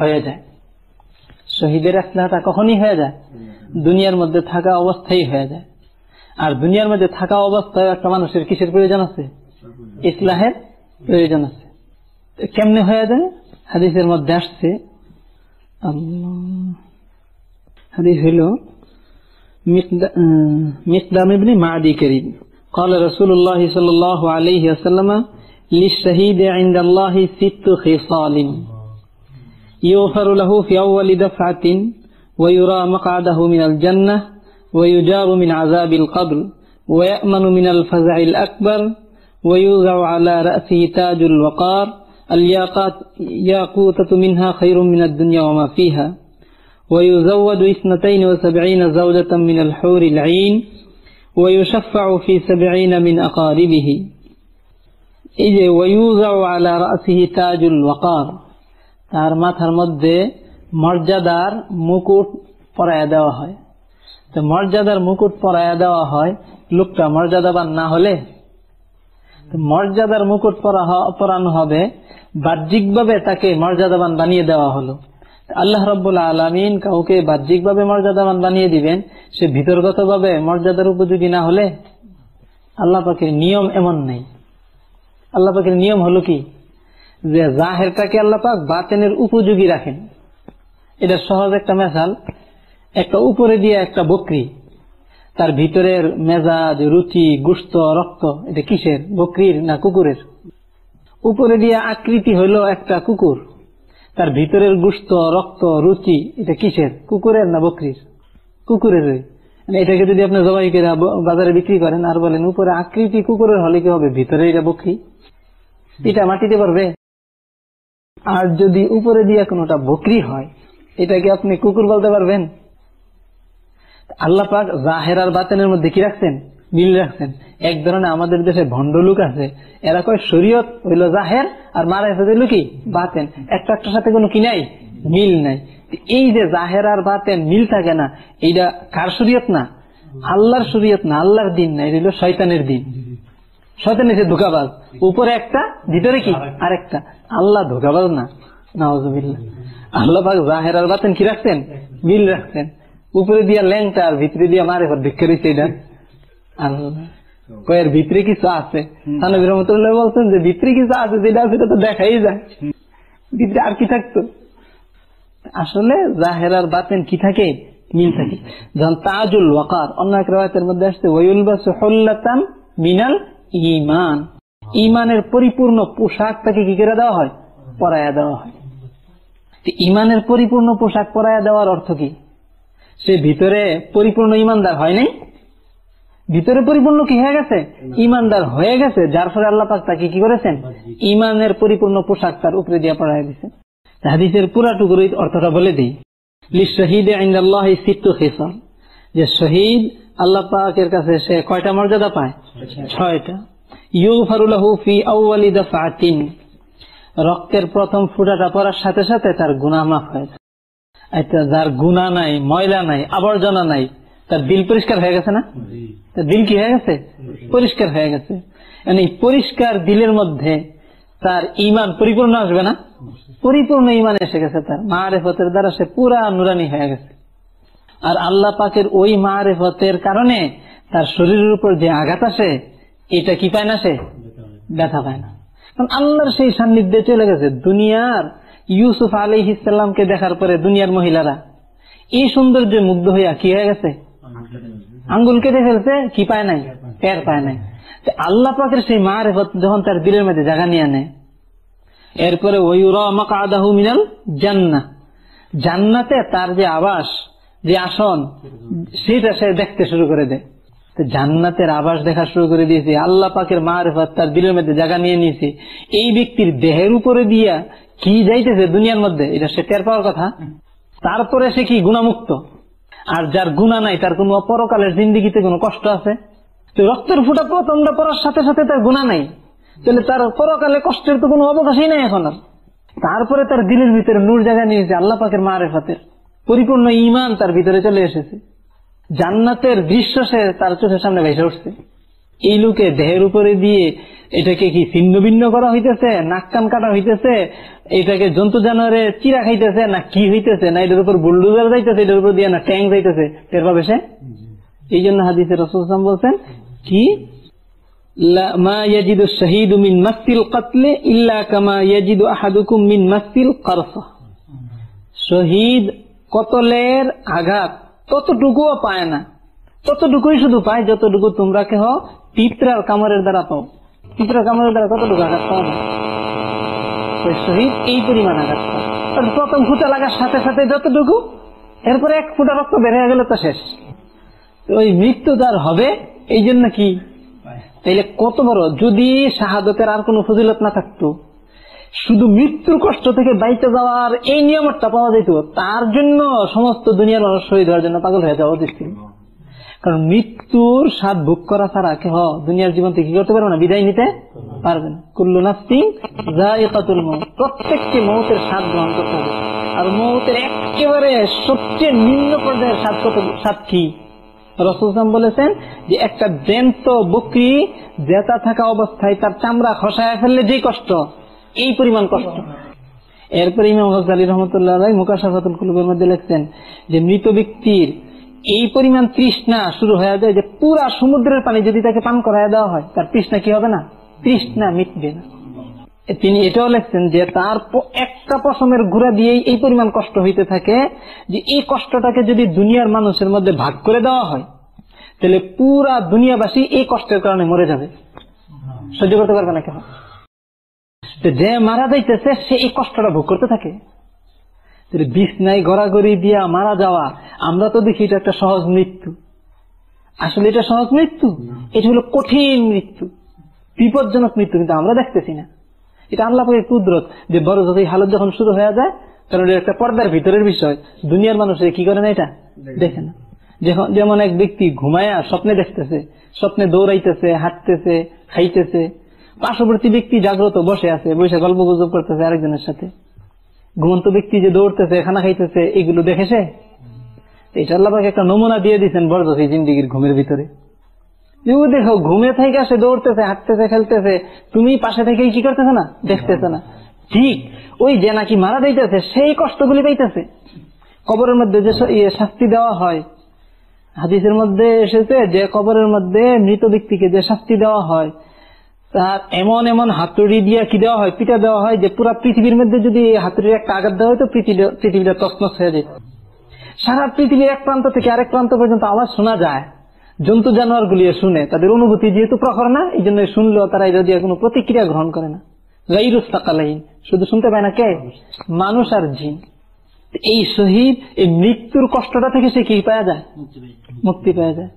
হয়ে যায়। শহীদের এসলাহটা কখনই হয়ে যায়? দুনিয়ার মধ্যে থাকা অবস্থায় হয়ে যায়। আর দুনিয়ার মধ্যে থাকা অবস্থায় একটা মানুষের কিসের প্রয়োজন আছে? ইসলাহের প্রয়োজন আছে। কেমনে হয়ে যায়? হাদিসের মধ্যে আসছে হাদিস হইল মিসদাম মাদি করিম। قال رسول الله صلى الله عليه وسلم للشهيد عند الله ست خصال. يغفر له في أول دفعة ويرى مقعده من الجنة ويجار من عذاب القبر ويأمن من الفزع الأكبر ويوضع على رأسه تاج الوقار الياقوتة منها خير من الدنيا وما فيها. ويزود اثنتين وسبعين زوجة من الحور العين ويشفع في سبعين من أقاربه إذا ويوضع على رأسه تاج الوقار তার মাথার মধ্যে মর্যাদার মুকুট পরায়া দেওয়া হয় তো মর্যাদার মুকুট পরায়া দেওয়া হয় লোকটা মর্যাদাবান না হলে মর্যাদার মুকুট পরানো হবে বাহ্যিকভাবে তাকে মর্যাদাবান বানিয়ে দেওয়া হলো আল্লাহ রব্বুল্লা আলমিন কাউকে বাহ্যিকভাবে মর্যাদাবান বানিয়ে দিবেন, সে ভিতরগতভাবে মর্যাদার উপযোগী না হলে আল্লাহ পাখির নিয়ম এমন নেই। আল্লাহ পাখির নিয়ম হলো কি? যে জাহেরটাকে আল্লাহ পাক বাতেনের উপযোগী রাখেন। এটা সহজ একটা মেশাল একটা উপরে দিয়ে একটা বকরি। তার ভিতরের মেজাজ, রুচি, গুস্ত, রক্ত, এটা কিসের? বকরির না কুকুরের? উপরে দিয়ে আকৃতি হইল একটা কুকুর। তার ভিতরের গুস্ত, রক্ত, রুচি, এটা কিসের? কুকুরের না বকরির? কুকুরের মানে এটাকে যদি আপনি জবাই করে বাজারে বিক্রি করেন আর বলেন, উপরে আকৃতি কুকুরের হলে কি হবে? ভিতরে এটা বকরি? এটা মাটিতে পারবে আর যদি উপরে দিয়ে কোনোটা বকরি হয় এটাকে আপনি কুকুর বলতে পারবেন? আল্লাহ পাক জাহের আর বাতেনের মধ্যে কি রাখছেন? মিল রাখছেন এক ধরনের আমাদের দেশে ভণ্ড লোক আছে, এরা কয়, শরীয়ত হইল জাহের আর মারা হইল কি বাতেন। একটা একটার সাথে কোনো কি নাই? মিল নাই। এই যে জাহের আর বাতেন মিল থাকে না, এইটা কার শরীয়ত না? আল্লাহর শরীয়ত না, আল্লাহর দিন না, এটা হইল শয়তানের দিন। শয়তান এসে ধোকাবাজ, উপরে একটা, ভিতরে কি? আরেকটা। আল্লাহ ধোকাবাজ না মিল রাখছেন উপরে দিয়া ল্যাংটা আর ভিতরে দিয়া মারে ভিক্ষা রয়েছে কয়ের ভিতরে কিছু আছে? সানবী রহমতুল্লাহ বলছেন যে ভিতরে কিছু আছে যেটা সেটা তো দেখাই যায়। ভিতরে আর কি থাকতো? আসলে জাহের আর বাতেন কি থাকে? মিল থাকে। যখন তাজুল ওয়াকার অন্য এক মধ্যে আসছে ওয়ুলবাস হল্লাতান মিনাল ইমান ইমানের পরিপূর্ণ পোশাক তাকে কি করে দেওয়া হয়? পরায়া দেওয়া হয়। ইমানের পরিপূর্ণ পোশাক পরায়া দেওয়ার অর্থ কি? সে ভিতরে পরিপূর্ণ ইমানদার হয় নাই? ভিতরে পরিপূর্ণ কি হয়ে গেছে? ইমানদার হয়ে গেছে যার ফলে আল্লাহ পাক তাকে কি করেছেন? ইমানের পরিপূর্ণ পোশাক তার উপরে দিয়ে পড়াই দিছে। হাদিসের পুরাটুকুর অর্থটা বলে দিই। লিশহিদ আল্লাহ সিত্তু খিসাল যে শহীদ আল্লাহ পাকের কাছে সে কয়টা মর্যাদা পায়? ছয়টা। ইউফারুলাহু ফি আউয়ালি দাফাতিন রক্তের প্রথম ফুটাটা পড়ার সাথে সাথে তার গুনাহ মাফ হয়ে যায়। আচ্ছা যার গুণা নাই ময়লা নাই আবর্জনা নাই তার দিল পরিষ্কার হয়ে গেছে না? তার দিল কি হয়ে গেছে? পরিষ্কার। হয়ে গেছে। মানে পরিষ্কার দিলের মধ্যে তার ইমান পরিপূর্ণ আসবে না? পরিপূর্ণ ইমান এসে গেছে তার। মারেফতের দ্বারা সে পুরা নুরানি হয়ে গেছে। আর আল্লাহ পাকের ওই মারেফতের কারণে তার শরীরের উপর যে আঘাত আসে এটা কি পায় না সে? ব্যথা পায় না। কারণ আল্লাহর সেই সান্নিধ্যে চলে গেছে। দুনিয়ার ইউসুফ আলী ইসলামকে দেখার পরে দুনিয়ার মহিলারা এই সৌন্দর্যে মুগ্ধ হইয়া কি হয়ে গেছে? আঙ্গুল কেটে ফেলছে, কি পায় নাই? টের পায় নাই। আল্লাহ পাকের সেই মারেফত যখন তার দিলের মধ্যে জায়গা নিয়ে নেয় এরপরে মাকাদাহু মিনাল জান্না। জান্নাতে তার যে আবাস, যে আসন, সেটা সে দেখতে শুরু করে দেয়। জান্নাতের আবাস দেখা শুরু করে দিয়েছে। আল্লাহ পাকের মারেফত তার দিলের মধ্যে জায়গা নিয়ে নিয়েছে। এই ব্যক্তির দেহের উপরে দিয়া কি যাইতেছে দুনিয়ার মধ্যে, এটা সে টের পাওয়ার কথা। তারপরে সে কি? গুণামুক্ত। আর যার গুণা নাই, তার কোনো পরকালের জিন্দিগিতে কোনো কষ্ট আছে? তো রক্তের ফুটা প্রথমটা পড়ার সাথে সাথে তার গুণা নাই। তাহলে তার পরকালে কষ্টের তো কোনো অবকাশই নাই এখন আর। তারপরে তার দিলের ভিতরে নূর জায়গা নিয়েছে আল্লাহ পাকের মারেফাতের। পরিপূর্ণ ইমান তার ভিতরে চলে এসেছে। জান্নাতের দৃশ্য সে তার চোখের সামনে ভেসে উঠছে। এই লোকে দেহের উপরে দিয়ে এটাকে কি ছিন্ন ভিন্ন করা হইতেছে? নাক কান কাটা হইতেছে? এটাকে জন্তু জানোয়ারে চিরা খাইতেছে? না কি হইতেছে? না এটার উপর বুলডুজার যাইতেছে? এটার উপর দিয়ে না ট্যাঙ্ক যাইতেছে? টের পাবে সে? এই জন্য হাদিসের রসুলাম বলছেন, কি? আঘাত ততটুকুও পায় না। ততটুকুই শুধু পায়, যতটুকু তোমরা কেহ পিঁপড়ার কামড়ের দ্বারা পাও। পিঁপড়ার কামড়ের দ্বারা কতটুকু আঘাত পাওয়া যায়? তো শহীদ, এই পরিমাণ আঘাত প্রথম ফুটা লাগার সাথে সাথে যতটুকু, এরপরে এক ফুটা রক্ত হয়ে গেলে তো শেষ। ওই মৃত্যু তার হবে, এই জন্য কি? তাইলে কত বড়, যদি শাহাদতের আর কোন ফজিলত না থাকতো, শুধু মৃত্যুর কষ্ট থেকে বাইতে যাওয়ার এই নিয়মটা পাওয়া যেত, তার জন্য সমস্ত দুনিয়ার মানুষ শহীদ হওয়ার জন্য পাগল হয়ে যাওয়া উচিত কারণ মৃত্যুর স্বাদ ভোগ করা ছাড়া কেহ দুনিয়ার জীবন থেকে কি করতে পারবে না? বিদায় নিতে পারবে না। কুল্লু নাস্তিং জায়কাতুল মৌত। প্রত্যেককে মৌতের স্বাদ গ্রহণ করতে হবে। আর মৌতের একেবারে সবচেয়ে নিম্ন পর্যায়ের স্বাদ কত স্বাদ কি? রসুলাম বলেছেন যে একটা জ্যান্ত বকরি জেতা থাকা অবস্থায় তার চামড়া খসায় ফেললে যে কষ্ট? এই পরিমাণ কষ্ট। এরপরে ইমাম গজালি রহমতুল্লাহ মুকাশাফাতুল কুলুবের মধ্যে লিখছেন যে মৃত ব্যক্তির এই পরিমাণ তৃষ্ণা শুরু হয়ে যায় যে পুরা সমুদ্রের পানি যদি তাকে পান করায় দেওয়া হয়, তার তৃষ্ণা কি হবে না? তৃষ্ণা মিটবে না। তিনি এটাও লেখছেন যে তার একটা পশমের ঘোড়া দিয়েই এই পরিমাণ কষ্ট হইতে থাকে যে এই কষ্টটাকে যদি দুনিয়ার মানুষের মধ্যে ভাগ করে দেওয়া হয়, তাহলে পুরা দুনিয়াবাসী এই কষ্টের কারণে মরে যাবে। সহ্য করতে পারবে না কেন যে মারা যাইতেছে, সে এই কষ্টটা ভোগ করতে থাকে। বিছনায় গড়াগড়ি দিয়া মারা যাওয়া আমরা তো দেখি এটা একটা সহজ মৃত্যু। আসলে এটা সহজ মৃত্যু? এটা হলো কঠিন মৃত্যু। বিপজ্জনক মৃত্যু কিন্তু আমরা দেখতেছি না। এটা আল্লাহ কুদরত যে বড় যতই হালত যখন শুরু হয়ে যায় কারণ এটা একটা পর্দার ভিতরের বিষয়। দুনিয়ার মানুষ কি করে না এটা? দেখে না। যখন যেমন এক ব্যক্তি ঘুমায়া স্বপ্নে দেখতেছে স্বপ্নে দৌড়াইতেছে হাঁটতেছে খাইতেছে। পার্শ্ববর্তী ব্যক্তি জাগ্রত বসে আছে বসে গল্প গুজব করতেছে আরেকজনের সাথে। ঘুমন্ত ব্যক্তি যে দৌড়তেছে, খানা খাইতেছে, এগুলো দেখেছে এটা আল্লাহ একটা নমুনা দিয়ে দিচ্ছেন বরদফি জিন্দিগির ঘুমের ভিতরে। তুমি দেখো, ঘুমে থেকে সে দৌড়তেছে, হাঁটতেছে, খেলতেছে, তুমি পাশে থেকেই কি করতেছে না? দেখতেছে না। ঠিক ওই যে নাকি মারা যাইতেছে, সেই কষ্টগুলি পাইতেছে। কবরের মধ্যে যে ইয়ে শাস্তি দেওয়া হয়, হাদিসের মধ্যে এসেছে যে কবরের মধ্যে মৃত ব্যক্তিকে যে শাস্তি দেওয়া হয় তার এমন এমন হাতুড়ি দিয়ে কি দেওয়া হয়, পিঠা দেওয়া হয় যে পুরা পৃথিবীর মধ্যে যদি এই হাতুড়ির একটা আঘাত দেওয়া হয় তো পৃথিবী- পৃথিবীটা তসনস হয়ে যেত। সারা পৃথিবীর এক প্রান্ত থেকে আরেক প্রান্ত পর্যন্ত আওয়াজ শোনা যায়। জন্তু জানোয়ার গুলিয়ে শুনে। তাদের অনুভূতি যেহেতু প্রখর না এই জন্য শুনলেও তারা এটা দিয়ে কোনো প্রতিক্রিয়া গ্রহণ করে না। গাইরুস্তাকালাইন শুধু শুনতে পায় না কে? মানুষ আর জিন। এই শহীদ, এই মৃত্যুর কষ্টটা থেকে সে কি পাওয়া যায়? মুক্তি পাওয়া যায়।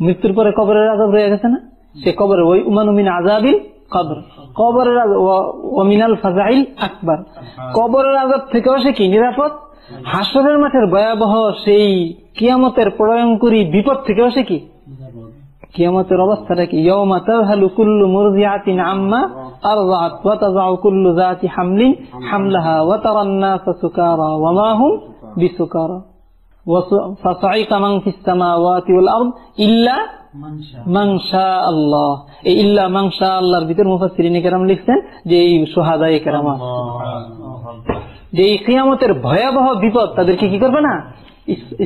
মৃত্যুর পরে কবরের আজাব রয়ে গেছে না? সে কবরে ওই উমানুমিন আজাবিল কবর কবরের আজাব- ও- ওমিনাল ফাজাইল আকবার কবরের আজাব থেকেও সে কি নিরাপদ হাসরের মাঠের ভয়াবহ সেই কিয়ামতের প্রলয়ঙ্করী বিপদ থেকেও সে কি কিয়ামতের অবস্থাটা কি ইয়মা তাযহালু কুল্লু মুরদিআতিন আম্মা আরযাত ওয়া তাযআউ কুল্লু যাতি হামলিন হামলাহা ওয়া তারান নাসা সুকারা ওয়া মা হুম বিসুকারা فصعق من في السماوات والأرض إلا মাংসা আল্লাহ। এই ইল্লা মাংসা আল্লাহর লিখছেন যে এই সোহাদা যে এই কিয়ামতের ভয়াবহ বিপদ তাদেরকে কি করবে না?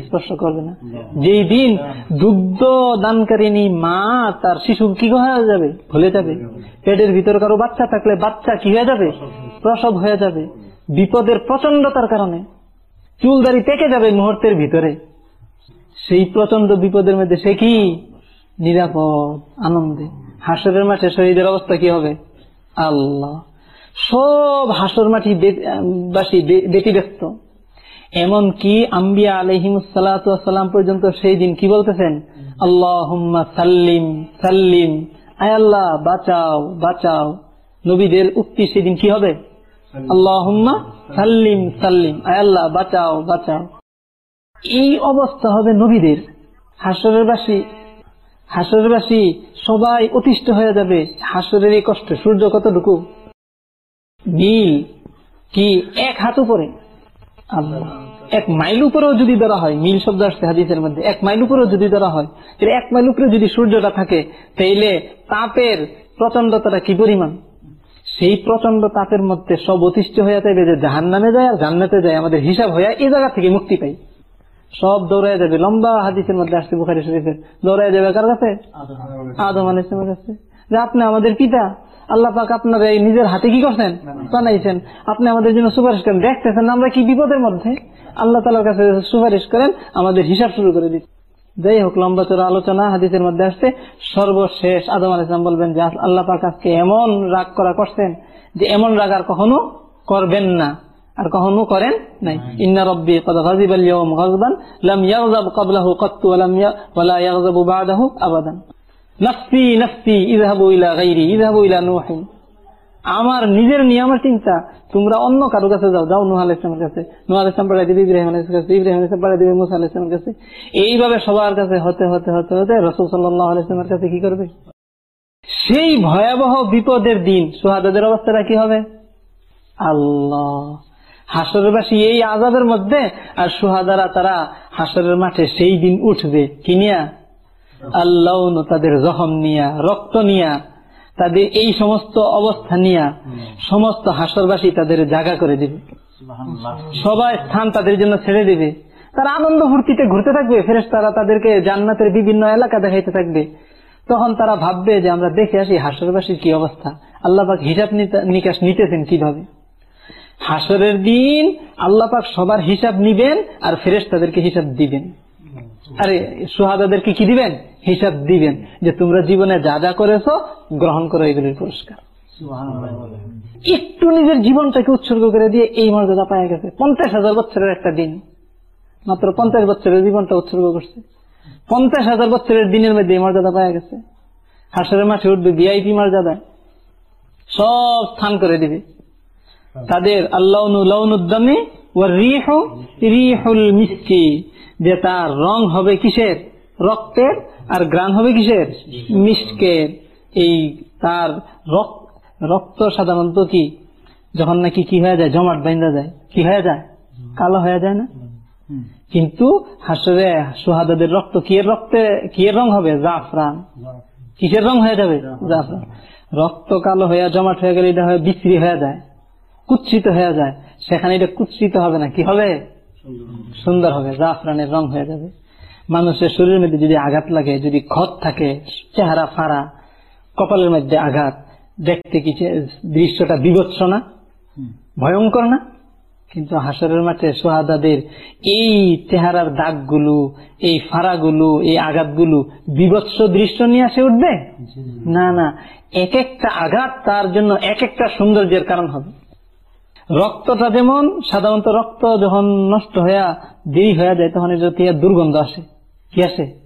স্পর্শ করবে না। যেই দিন দুগ্ধ দানকারিনী মা তার শিশু কি হয়ে যাবে? ভুলে যাবে। পেটের ভিতর কারও বাচ্চা থাকলে বাচ্চা কি হয়ে যাবে? প্রসব হয়ে যাবে। বিপদের প্রচন্ডতার কারণে চুলদারি থেকে যাবে মুহূর্তের ভিতরে। সেই প্রচণ্ড বিপদের মধ্যে সে কি? নিরাপদ আনন্দে। হাসরের মাঠে শহীদের অবস্থা কি হবে? আল্লাহ। সব হাসর মাঠি বাসী ব্যতিব্যস্ত। এমনকি আম্বিয়া আলহিমসাল্লাম পর্যন্ত সেই দিন কি বলতেছেন? আল্লাহ সাল্লিম সাল্লিম। আয় আল্লাহ বাঁচাও বাঁচাও। নবীদের উক্তি সেদিন কি হবে? আল্লাহ সাল্লিম সাল্লিম। আয় আল্লাহ বাঁচাও বাঁচাও। এই অবস্থা হবে নবীদের। হাসরের বাসী হাসরের বাসী সবাই অতিষ্ঠ হয়ে যাবে। হাসরের এই কষ্ট, সূর্য কতটুকু? নীল কি এক হাত উপরে? এক মাইল উপরেও যদি ধরা হয় মিল শব্দ আসছে হাদিসের মধ্যে, এক মাইল উপরেও যদি ধরা হয় এক মাইল উপরে যদি সূর্যটা থাকে, তাইলে তাপের প্রচন্ডতাটা কি পরিমাণ? সেই প্রচণ্ড তাপের মধ্যে সব অতিষ্ঠ হয়ে যাবে যে জাহান নামে যায় আর জান্নাতে যায়, আমাদের হিসাব হয়ে এই জায়গা থেকে মুক্তি পাই। সব দৌড়ায় যাবে। লম্বা হাদিসের মধ্যে আসছে বুখারি শরীফের। দৌড়ায় যাবে কার কাছে? আদম আল ইসলামের কাছে। যে আপনি আমাদের পিতা আল্লাহ পাক আপনার এই নিজের হাতে কি করছেন? বানাইছেন। আপনি আমাদের জন্য সুপারিশ করেন। দেখতেছেন আমরা কি বিপদের মধ্যে? আল্লাহ তালার কাছে সুপারিশ করেন আমাদের হিসাব শুরু করে দিচ্ছেন। যাই হোক লম্বা চড়া আলোচনা হাদিসের মধ্যে আসছে। সর্বশেষ আদম আল ইসলাম বলবেন যে আল্লাহ পাক আজকে এমন রাগ করা করছেন যে এমন রাগ আর কখনো করবেন না। আর কখনো করেন নাই। ইন্না রব্বি কদ গাযিবা আল-ইয়াওম গাযবান লাম ইয়াগযাব ক্বাবলাহু ক্বাত্তু ওয়া লাম ইয়া- ওয়া লা ইয়াগযাবু বা'দাহু আবাদান। নাফসি নাফসি ইযহাবু ইলা গায়রি ইযহাবু ইলা নূহিন। আমার নিজের নিয়মের চিন্তা তোমরা অন্য কারও কাছে যাও যাও নুহ আলাহ ইসলামের কাছে। নুহ আলাহ ইসলাম পাড়াই দিবে ইব্রাহিম আলাহ কাছে ইব্রাহিম আলাহ পাড়াই দিবে মুসা আলাহ ইসলামের কাছে। এইভাবে সবার কাছে হতে হতে হতে হতে রসুল সাল্লাহ আলাইসলামের কাছে কি করবে? সেই ভয়াবহ বিপদের দিন সুহাদাদের অবস্থাটা কি হবে? আল্লাহ। হাসরবাসী এই আজাবের মধ্যে আর সুহাদারা তারা হাসরের মাঠে সেই দিন উঠবে কিনিয়া আল্লাহ তাদের জখম নিয়া রক্ত নিয়া তাদের এই সমস্ত অবস্থা নিয়া সমস্ত হাসরবাসী তাদের জায়গা করে দিবে। সবাই স্থান তাদের জন্য ছেড়ে দিবে। তারা আনন্দ ফুর্তিতে ঘুরতে থাকবে ফেরেস তারা তাদেরকে জান্নাতের বিভিন্ন এলাকা দেখাইতে থাকবে। তখন তারা ভাববে যে আমরা দেখে আসি হাসরবাসীর কি অবস্থা। আল্লাহ হিসাব নিকাশ নিতেছেন কীভাবে? হাসরের দিন আল্লাহ পাক সবার হিসাব নিবেন আর ফেরেস তাদেরকে হিসাব দিবেন। আরে সুহাদাদেরকে কি দিবেন? হিসাব দিবেন যে তোমরা জীবনে যা যা করেছ গ্রহণ করো এগুলির পুরস্কার। একটু নিজের জীবনটাকে উৎসর্গ করে দিয়ে এই মর্যাদা পাওয়া গেছে। পঞ্চাশ হাজার বছরের একটা দিন। মাত্র পঞ্চাশ বছরের জীবনটা উৎসর্গ করছে। পঞ্চাশ হাজার বছরের দিনের মধ্যে এই মর্যাদা পাওয়া গেছে। হাসরের মাঠে উঠবে ভিআইপি মর্যাদা। সব স্থান করে দিবে। তাদের আল্লাহ লৌনুদ্দামে ও রিহ রিহুল মিষ্টি যে তার রং হবে কিসের? রক্তের। আর গ্রান হবে কিসের? মিষ্কের এই তার রক- রক্ত সাধারণত কি? যখন নাকি কি হয়ে যায়? জমাট বাইন্দা যায়। কি হয়ে যায়? কালো হয়ে যায় না? কিন্তু হাসরে সোহাদাদের রক্ত কি এর রক্তে কি এর রং হবে? জাফরান। কিসের রং হয়ে যাবে? জাফরান। রক্ত কালো হয়ে, জমাট হয়ে গেলে এটা হয়ে বিক্রি হয়ে যায়। কুৎসিত হয়ে যায়। সেখানে এটা কুৎসিত হবে না। কি হবে? সুন্দর হবে। জাফরানের রং হয়ে যাবে। মানুষের শরীরের মধ্যে যদি আঘাত লাগে যদি ক্ষত থাকে চেহারা ফাড়া কপালের মধ্যে আঘাত দেখতে কি দৃশ্যটা বিভৎস না ভয়ঙ্কর না? কিন্তু হাসরের মাঠে সোহাদাদের এই চেহারার দাগগুলো এই ফাড়াগুলো এই আঘাতগুলো বিভৎস দৃশ্য নিয়ে আসে উঠবে? না না। এক একটা আঘাত তার জন্য এক একটা সৌন্দর্যের কারণ হবে। রক্তটা যেমন সাধারণত রক্ত যখন নষ্ট হয়ে দেরি হয়ে যায় তখন এটা দুর্গন্ধ আসে। কি আসে?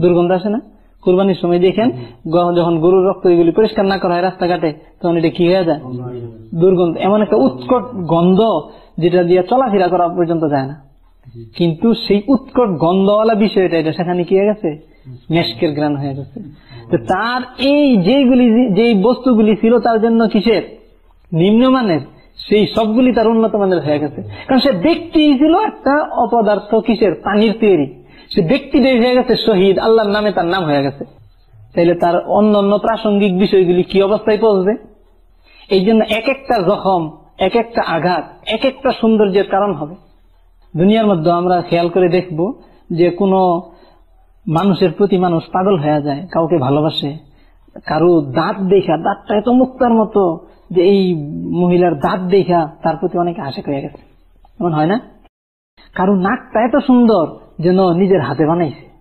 দুর্গন্ধ। আসে না? কুরবানির সময় দেখেন যখন গরুর রক্ত এগুলি পরিষ্কার না করা হয় রাস্তাঘাটে তখন এটা কি হয়ে যায়? দুর্গন্ধ। এমন একটা উৎকট গন্ধ যেটা দিয়ে চলাফেরা করা পর্যন্ত যায় না। কিন্তু সেই উৎকট গন্ধওয়ালা বিষয়টা এটা সেখানে কি হয়ে গেছে? মেশকের গ্রান হয়ে গেছে। তো তার এই যেগুলি যেই বস্তুগুলি ছিল তার জন্য কিসের? নিম্নমানের। সেই সবগুলি তার উন্নত মানের হয়ে গেছে। কারণ সে ব্যক্তি ছিল একটা অপদার্থ কিসের? পানির তৈরি। সে ব্যক্তি হয়ে গেছে, শহীদ। আল্লাহর নামে তার নাম হয়ে গেছে। তাইলে তার অন্য অন্য প্রাসঙ্গিক বিষয়গুলি কি অবস্থায় পৌঁছবে? এই জন্য এক একটা জখম এক একটা আঘাত এক একটা সৌন্দর্যের কারণ হবে। দুনিয়ার মধ্যে আমরা খেয়াল করে দেখব যে কোনো মানুষের প্রতি মানুষ পাগল হয়ে যায়, কাউকে ভালোবাসে। কারও দাঁত দেখা, দাঁতটা এত মুক্তার মতো যে এই মহিলার দাঁত দেখা তার প্রতি অনেক আশা হয়ে গেছে। এমন হয় না? কারও নাকটা এত সুন্দর যেন নিজের হাতে বানাইছে।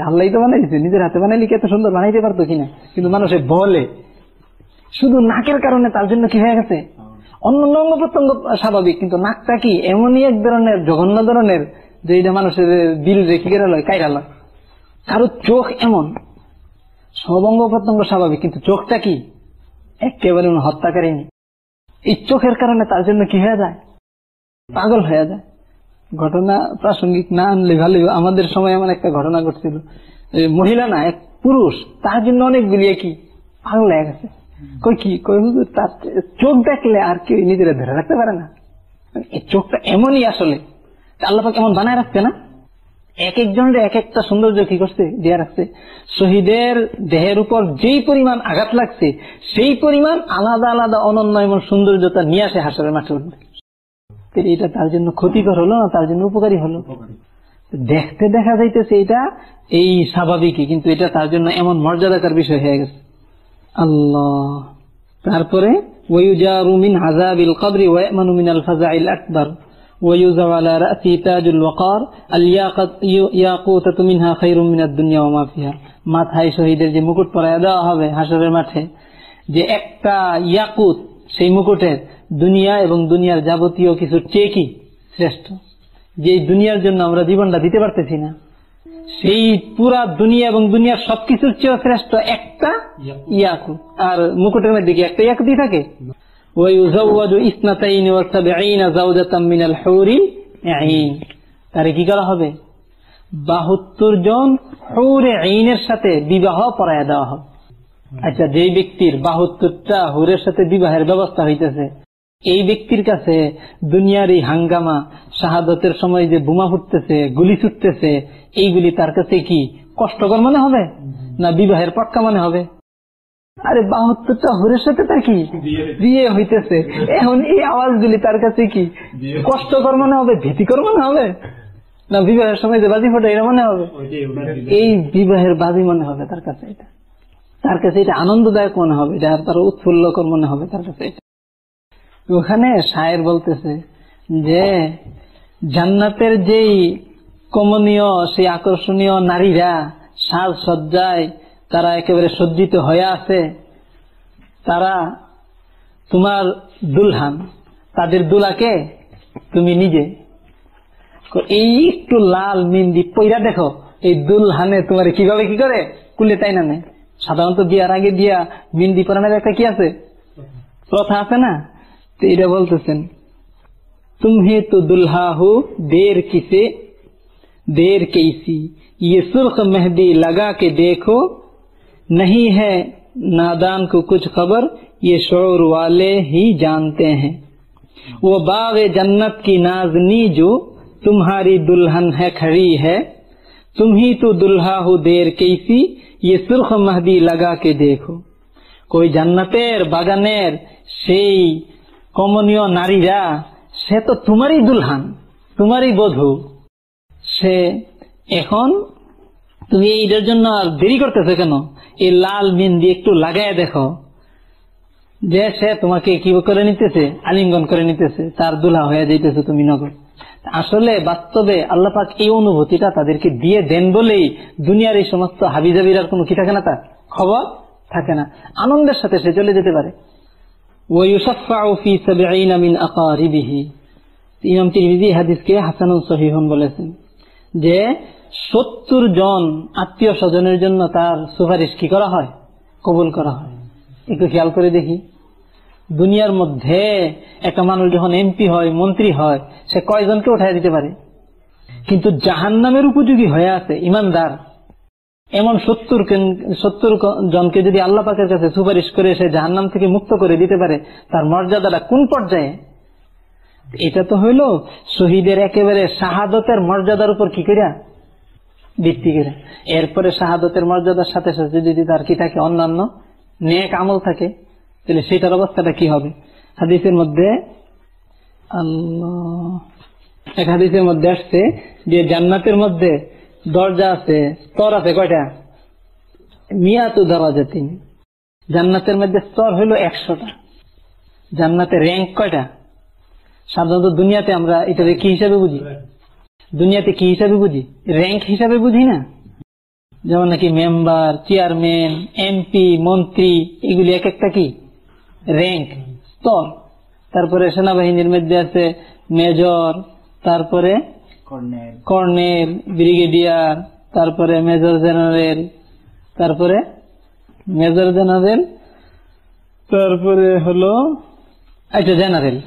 আল্লাহ তো বানাইছে, নিজের হাতে বানাইলে কি এত সুন্দর বানাইতে পারতো কিনা? কিন্তু মানুষে বলে, শুধু নাকের কারণে তার জন্য কি হয়ে গেছে? অন্য অঙ্গ প্রত্যঙ্গ স্বাভাবিক, কিন্তু নাকটা কি এমনই এক ধরনের, জঘন্য ধরনের, যে এটা মানুষের দিল রেখে গেলে লয় কাইরা লয়। কারও চোখ এমন। সব অঙ্গ প্রত্যঙ্গ স্বাভাবিক, কিন্তু চোখটা কি? একেবারে হত্যাকারিনী এই চোখের কারণে তার জন্য কি হয়ে যায়? পাগল হয়ে যায়। ঘটনা প্রাসঙ্গিক না আনলে ভালো আমাদের সময় এমন একটা ঘটনা ঘটছিল। মহিলা না, এক পুরুষ, তার জন্য অনেক অনেকগুলি কি পাগল হয়ে গেছে। কই কি, কই হুজুর, তার চোখ দেখলে আর কেউ নিজেরা ধরে রাখতে পারে না। এই চোখটা এমনই আসলে। আল্লাপাক এমন বানায় রাখছে না? এক একজনের এক একটা সৌন্দর্য কি করছে? দেয়া রাখছে। শহীদের দেহের উপর যেই পরিমাণ আঘাত লাগছে সেই পরিমাণ আলাদা আলাদা অনন্য এবং সৌন্দর্যতা নিয়ে আসে হাসরের মাঠে উঠবে। এটা তার জন্য ক্ষতিকর হলো না? তার জন্য উপকারী হলো? দেখতে দেখা যাইতেছে এটা এই স্বাভাবিকই কিন্তু এটা তার জন্য এমন মর্যাদাকার বিষয় হয়ে গেছে। আল্লাহ। তারপরে ওয়ুজারু মিন আযাবিল কবরি ওয়া ইয়ামানু মিনাল ফাযাইল আকবার। ويوزع على رأسه تاج الوقار الياقوتة منها خير من الدنيا وما فيها মাথায় শহীদের যে মুকুট পরায় দেওয়া হবে হাসরের মাঠে যে একটা ইয়াকুত সেই মুকুটের দুনিয়া এবং দুনিয়ার যাবতীয় কিছু চেয়ে কি শ্রেষ্ঠ যে এই দুনিয়ার জন্য আমরা জীবনটা দিতে পারতেছি না সেই পুরা দুনিয়া এবং দুনিয়ার সবকিছুর চেয়েও শ্রেষ্ঠ একটা ইয়াকুত আর মুকুটের মধ্যে কি একটা ইয়াকুতই থাকে ওয়াইজাওয়াজু ইসনাতাইন তারে কি করা হবে? বাহাত্তর জন হুরে আইনের সাথে বিবাহ পড়ায় দেওয়া হবে। আচ্ছা ব্যক্তির বাহাত্তরটা হুরের সাথে বিবাহের ব্যবস্থা হইতেছে, এই ব্যক্তির কাছে দুনিয়ার এই হাঙ্গামা, শাহাদতের সময় যে বোমা ফুটতেছে, গুলি ছুটতেছে, এইগুলি তার কাছে কি কষ্টকর মনে হবে? না বিবাহের পাক্কা মনে হবে? আরে বাহাত্তরটা হুরের সাথে তার কি? বিয়ে হইতেছে। এখন এই আওয়াজগুলি তার কাছে কি? কষ্টকর মনে হবে ভীতিকর মনে হবে? না বিবাহের সময় যে বাজি ফোটে এটা মনে হবে? এই বিবাহের বাজি মনে হবে তার কাছে এটা। তার কাছে এটা আনন্দদায়ক মনে হবে এটা তার উৎফুল্লকর মনে হবে তার কাছে এটা। ওখানে শায়ের বলতেছে যে জান্নাতের যেই কমনীয় সেই আকর্ষণীয় নারীরা সাজ সজ্জায় তারা একেবারে সজ্জিত হয়ে আছে, তারা তোমার দুলহান, তাদের দুলাকে তুমি নিজে। এই একটু লাল মিন্দি পইরা দেখো, এই দুলহানে তোমার কীভাবে কি করে? কুলে তাই না সাধারণত বিয়ার আগে দিয়া মিন্দি পরানের একটা কি আছে? প্রথা আছে না? তো এটা বলতেছেন তুমি তো দুলহা হো দের কিসে? দের কেসি ইয়ে সুরখ মেহেদি লাগা কে দেখো नहीं है नादान को कुछ खबर ये शोर वाले ही जानते हैं वो बाग जन्नत की नाजनी जो तुम्हारी दुल्हन है खड़ी है तुम ही तो दुल्हा हो देर कैसी ये सुर्ख मेहंदी लगा के देखो কই জান্নাতের বাগানের সেই কমনীয় নারীরা সে তো তোমারই দুলহান তোমারই বধূ সে এখন তুমি এইটার জন্য আর দেরি করতেছো কেন? এই লাল মিন্দি একটু লাগায় দেখো। যে সে তোমাকে কি করে নিতেছে? আলিঙ্গন করে নিতেছে। তার দুলা হয়ে যাইতেছে তুমি নগর। আসলে বাস্তবে আল্লাপাক এই অনুভূতিটা তাদেরকে দিয়ে দেন বলেই দুনিয়ার এই সমস্ত হাবিজাবির আর কোনো কি থাকে না তার খবর থাকে না। আনন্দের সাথে সে চলে যেতে পারে। ইমাম তিরমিজি হাদিসকে হাসানুল সহিহন বলেছেন যে সত্তর জন আত্মীয় স্বজনের জন্য তার সুপারিশ কি করা হয়? কবুল করা হয়। একটু খেয়াল করে দেখি। দুনিয়ার মধ্যে একটা মানুষ যখন এমপি হয়, মন্ত্রী হয়, সে কয়জনকে উঠাই দিতে পারে? কিন্তু জাহান নামের উপযোগী হয়ে আছে ইমানদার। এমন সত্তর সত্তর জনকে যদি আল্লাহ পাকের কাছে সুপারিশ করে সে জাহান্নাম থেকে মুক্ত করে দিতে পারে, তার মর্যাদাটা কোন পর্যায়ে? এটা তো হইল শহীদের একেবারে শাহাদতের মর্যাদার উপর কি করিয়া ভিত্তি করে। এরপরে শাহাদতের মর্যাদার সাথে সাথে যদি তার কি থাকে, অন্যান্য নেক আমল থাকে, তাহলে সেটার অবস্থাটা কি হবে? হাদিসের মধ্যে এক হাদিসের মধ্যে আসছে যে জান্নাতের মধ্যে দরজা আছে, স্তর আছে কয়টা? মিয়া তো দরজা তিনি জান্নাতের মধ্যে স্তর হইল একশোটা। জান্নাতের র্যাঙ্ক কয়টা? সাধারণত দুনিয়াতে আমরা এটাকে কি হিসাবে বুঝি? দুনিয়াতে কি হিসাবে বুঝি? র্যাঙ্ক হিসাবে বুঝি না? যেমন নাকি মেম্বার চেয়ারম্যান এমপি মন্ত্রী এগুলি এক একটা কি? র্যাঙ্ক স্তর। তারপরে সেনাবাহিনীর মধ্যে আছে মেজর তারপরে কর্নেল ব্রিগেডিয়ার তারপরে মেজর জেনারেল তারপরে মেজর জেনারেল তারপরে হলো আচ্ছা জেনারেল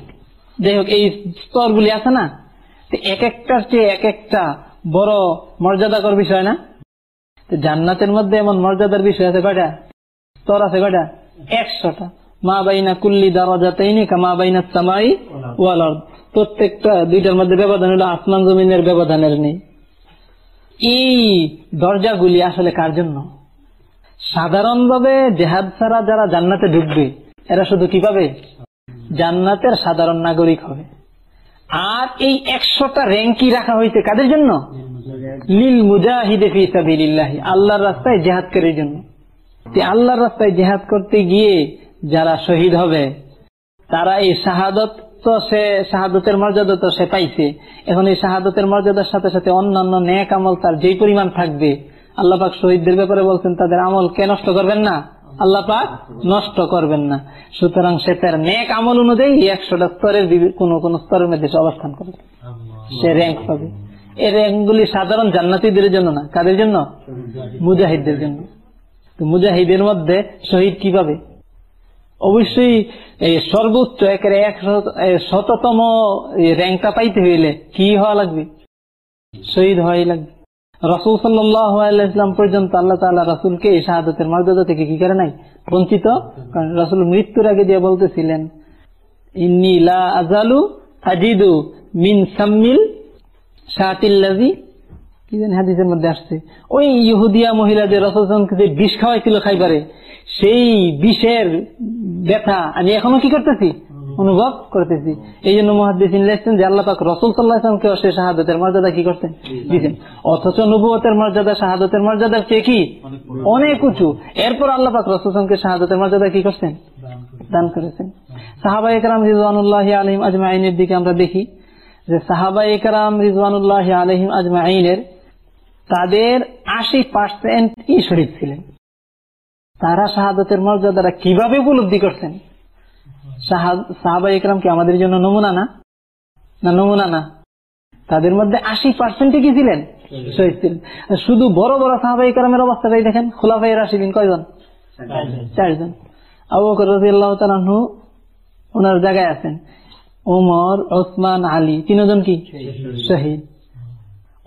যাই হোক এই স্তরগুলি আছে না? এক একটার চেয়ে এক একটা বড় মর্যাদাকর বিষয় না? জান্নাতের মধ্যে এমন মর্যাদার বিষয় আছে কয়টা? স্তর আছে কয়টা? একশোটা। মা বাইনা কুল্লি দারাজাতাইনি কা মা বাইনা সামাই ওয়াল আরদ। প্রত্যেকটা দুইটার মধ্যে ব্যবধান হলো আসমান জমিনের ব্যবধানের নেই। এই দরজাগুলি আসলে কার জন্য? সাধারণভাবে জেহাদ ছাড়া যারা জান্নাতে ঢুকবে, এরা শুধু কি পাবে? জান্নাতের সাধারণ নাগরিক হবে। আর এই একশোটা র্যাঙ্কি রাখা হয়েছে কাদের জন্য? লিল মুজাহিদে ফিসাবিল্লাহি আল্লাহর রাস্তায় জেহাদকারীর জন্য। আল্লাহর রাস্তায় জেহাদ করতে গিয়ে যারা শহীদ হবে, তারা এই শাহাদত তো সে, শাহাদতের মর্যাদা তো সে পাইছে। এখন এই শাহাদতের মর্যাদার সাথে সাথে অন্যান্য ন্যাক আমল তার যেই পরিমাণ থাকবে, আল্লাহ পাক শহীদদের ব্যাপারে বলছেন, তাদের আমল কে নষ্ট করবেন না? আল্লাহ পাক নষ্ট করবেন না। সুতরাং সে তার ন্যাক আমল অনুযায়ী একশোটা স্তরের কোন কোন স্তরের মধ্যে সে অবস্থান করবে। সে র্যাঙ্ক পাবে। এই র্যাঙ্কগুলি সাধারণ জান্নাতিদের জন্য না। কাদের জন্য? মুজাহিদদের জন্য। মুজাহিদের মধ্যে শহীদ কি পাবে? অবশ্যই সর্বোচ্চ একের এক শততম র্যাঙ্কটা পাইতে হইলে কি হওয়া লাগবে? শহীদ হওয়াই লাগবে। রসুল সাল্লাম পর্যন্ত আল্লাহ তাল্লাহ রাসুলকে এই শাহাদতের মর্যাদা থেকে কি করে নাই? বঞ্চিত? কারণ রাসুল মৃত্যুর আগে দিয়ে বলতেছিলেন, ইন্নি লা আজালু আজিদু মিন সাম্মিল শাহাতিল্লাজি কি জানি হাদিসের মধ্যে আসছে। ওই ইহুদিয়া মহিলা যে রসুলকে যে বিষ খাওয়াইছিল খাইবারে, সেই বিষের ব্যথা আমি এখনও কি করতেছি? অনুভব করতেছি। এই জন্য মহাদিস লেখছেন যে আল্লাহ পাক রসুল সাল্লাহামকে সে শাহাদতের মর্যাদা কি করতেন দিতেন অথচ নবুয়তের মর্যাদা শাহাদতের মর্যাদার চেয়ে কি? অনেক উঁচু। এরপর আল্লাহ পাক রসুলকে শাহাদতের মর্যাদা কি করছেন? দান করেছেন। সাহাবা একরাম রিজওয়ানুল্লাহ আলহিম আজমাইনের দিকে আমরা দেখি যে সাহাবা একরাম রিজওয়ানুল্লাহ আলহিম আজমাইনের তাদের আশি পার্সেন্ট ই শরীফ ছিলেন। তারা শাহাদতের মর্যাদারা কীভাবে উপলব্ধি করছেন? সাহাবা ইকরাম কি আমাদের জন্য নমুনা না? না নমুনা না? তাদের মধ্যে আশি পার্সেন্টই কি ছিলেন। শহীদ ছিলেন। শুধু বড় বড় সাহাবা ইকরামের অবস্থাটাই দেখেন খোলাফাই রাশিদিন কয়জন? চারজন। আবু বকর ওনার জায়গায় আছেন। ওমর ওসমান আলী তিনজন কি? শহীদ।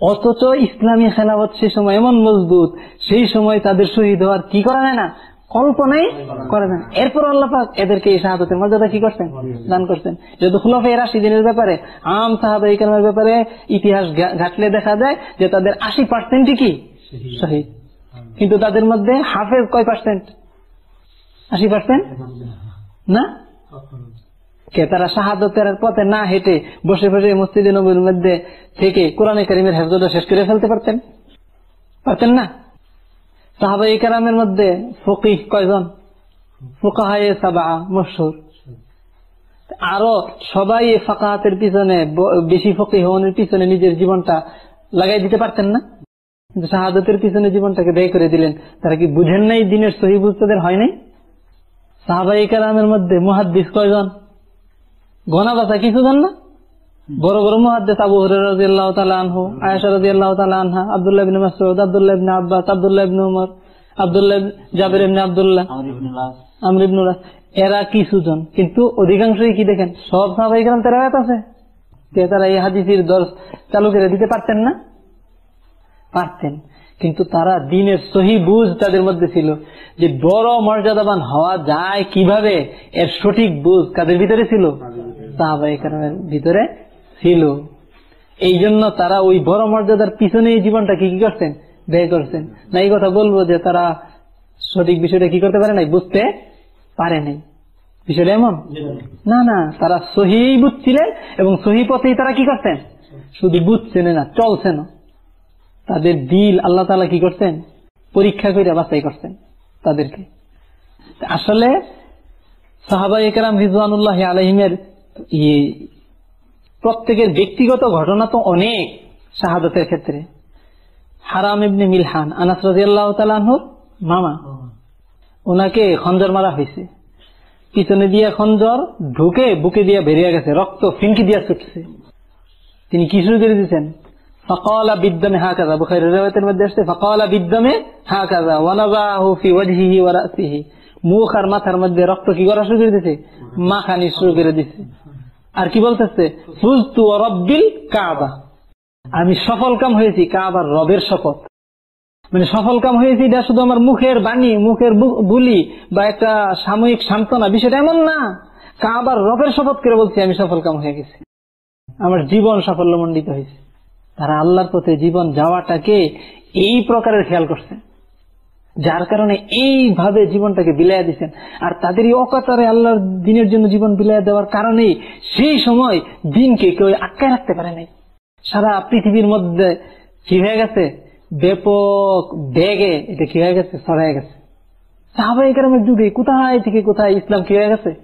অথচ ইসলামী খেলাফত সেই সময় এমন মজবুত সেই সময় তাদের শহীদ হওয়ার কি করা যায় না? কল্পনাই করে না। এরপর আল্লাহাক এদেরকে এই শাহাদতের মর্যাদা কি করছেন? দান করছেন। যেহেতু খুলাফে রাশিদিনের ব্যাপারে আম সাহাবা ইকরামের ব্যাপারে ইতিহাস ঘাটলে দেখা যায় যে তাদের আশি পার্সেন্টই কি? শহীদ। কিন্তু তাদের মধ্যে হাফেজ কয় পার্সেন্ট আশি পার্সেন্ট না? কে তারা শাহাদতের পথে না হেঁটে বসে বসে মসজিদে নবীর মধ্যে থেকে কোরআনে করিমের হেফজটা শেষ করে ফেলতে পারতেন? পারতেন না? সাহাবাই কারামের মধ্যে ফকিহ কয়জন? ফুকাহায়ে সাবা মশহুর। আরও সবাই ফাকাহাতের পিছনে বেশি ফকিহ হওয়ার পিছনে নিজের জীবনটা লাগাই দিতে পারতেন না? শাহাদতের পিছনে জীবনটাকে ব্যয় করে দিলেন। তারা কি বুঝেন নাই দিনের সহি বুঝতে হয় নাই? সাহাবাই কারামের মধ্যে মুহাদ্দিস কয়জন? গনা বাসা কিছু জন না? বড় বড় মহাদ্দেস আবু হরিয়াল্লাহ তালা আনহু আয়সা রাজি আল্লাহ তালহা আবদুল্লাহ ইবিন মাসুদ আবদুল্লাহ ইবিন আব্বাস আবদুল্লাহ ইবিন উমর আবদুল্লাহ জাবির ইবিন আবদুল্লাহ আমর ইবনুল্লাহ এরা কি সুজন কিন্তু অধিকাংশই কি দেখেন? সব সাহাবাই কেরাম তারা আছে। তারা এই হাদিসির দর্শ চালু করে দিতে পারতেন না? পারতেন। কিন্তু তারা দিনের সহি বুঝ তাদের মধ্যে ছিল যে বড় মর্যাদাবান হওয়া যায় কীভাবে? এর সঠিক বুঝ কাদের ভিতরে ছিল? সাহাবাহিকের ভিতরে ছিল এই জন্য তারা ওই বড় মর্যাদার পিছনে এই জীবনটাকে কি করছেন? ব্যয় করছেন। না, এই কথা বলব যে তারা সঠিক বিষয়টা কি করতে পারে নাই? বুঝতে পারে নাই। বিষয়টা এমন? না না, তারা সহি বুঝছিলেন এবং সহি পথেই তারা কি করছেন? শুধু বুঝছেন না চলছেন তাদের দিল আল্লাহ তালা কি করছেন? পরীক্ষা করে বাছাই করছেন তাদেরকে। আসলে সাহাবা একরাম রিজওয়ানুল্লাহ আলহিমের ইয়ে প্রত্যেকের ব্যক্তিগত ঘটনা তো অনেক শাহাদতের ক্ষেত্রে। হারাম ইবনে মিলহান, আনাস রাজিয়াল্লাহ মামা। ওনাকে খঞ্জর মারা হয়েছে। পিছনে দিয়ে খঞ্জর ঢুকে বুকে দিয়ে বেরিয়ে গেছে, রক্ত ফিনকি দিয়ে ছুটছে। তিনি কি শুরু করে রাসিহি। মুখ আর মাথার মধ্যে রক্ত কি করা শুরু করে দিয়েছে? মাখানি শুরু করে দিয়েছে। আর কি বলতেছে? ফুজতু রব্বিল কাবা। আমি সফল কাম হয়েছি কাবার রবের শপথ। মানে সফল কাম হয়েছে এটা শুধু আমার মুখের বাণী, মুখের বুলি বা একটা সাময়িক সান্ত্বনা, বিষয়টা এমন না। কাবার রবের শপথ করে বলছি, আমি সফল কাম হয়ে গেছি। আমার জীবন সাফল্যমণ্ডিত হয়েছে। তারা আল্লাহর পথে জীবন যাওয়াটাকে এই প্রকারের খেয়াল করছে। যার কারণে এইভাবে জীবনটাকে বিলাইয়া দিচ্ছেন আর তাদের এই অকাতারে আল্লাহর দিনের জন্য জীবন বিলাইয়া দেওয়ার কারণেই সেই সময় দিনকে কেউ আটকায় রাখতে পারে নাই। সারা পৃথিবীর মধ্যে কি হয়ে গেছে? ব্যাপক বেগে এটা কি হয়ে গেছে? ছড়াই গেছে। কারণের যুগে কোথায় থেকে কোথায় ইসলাম কি হয়ে গেছে?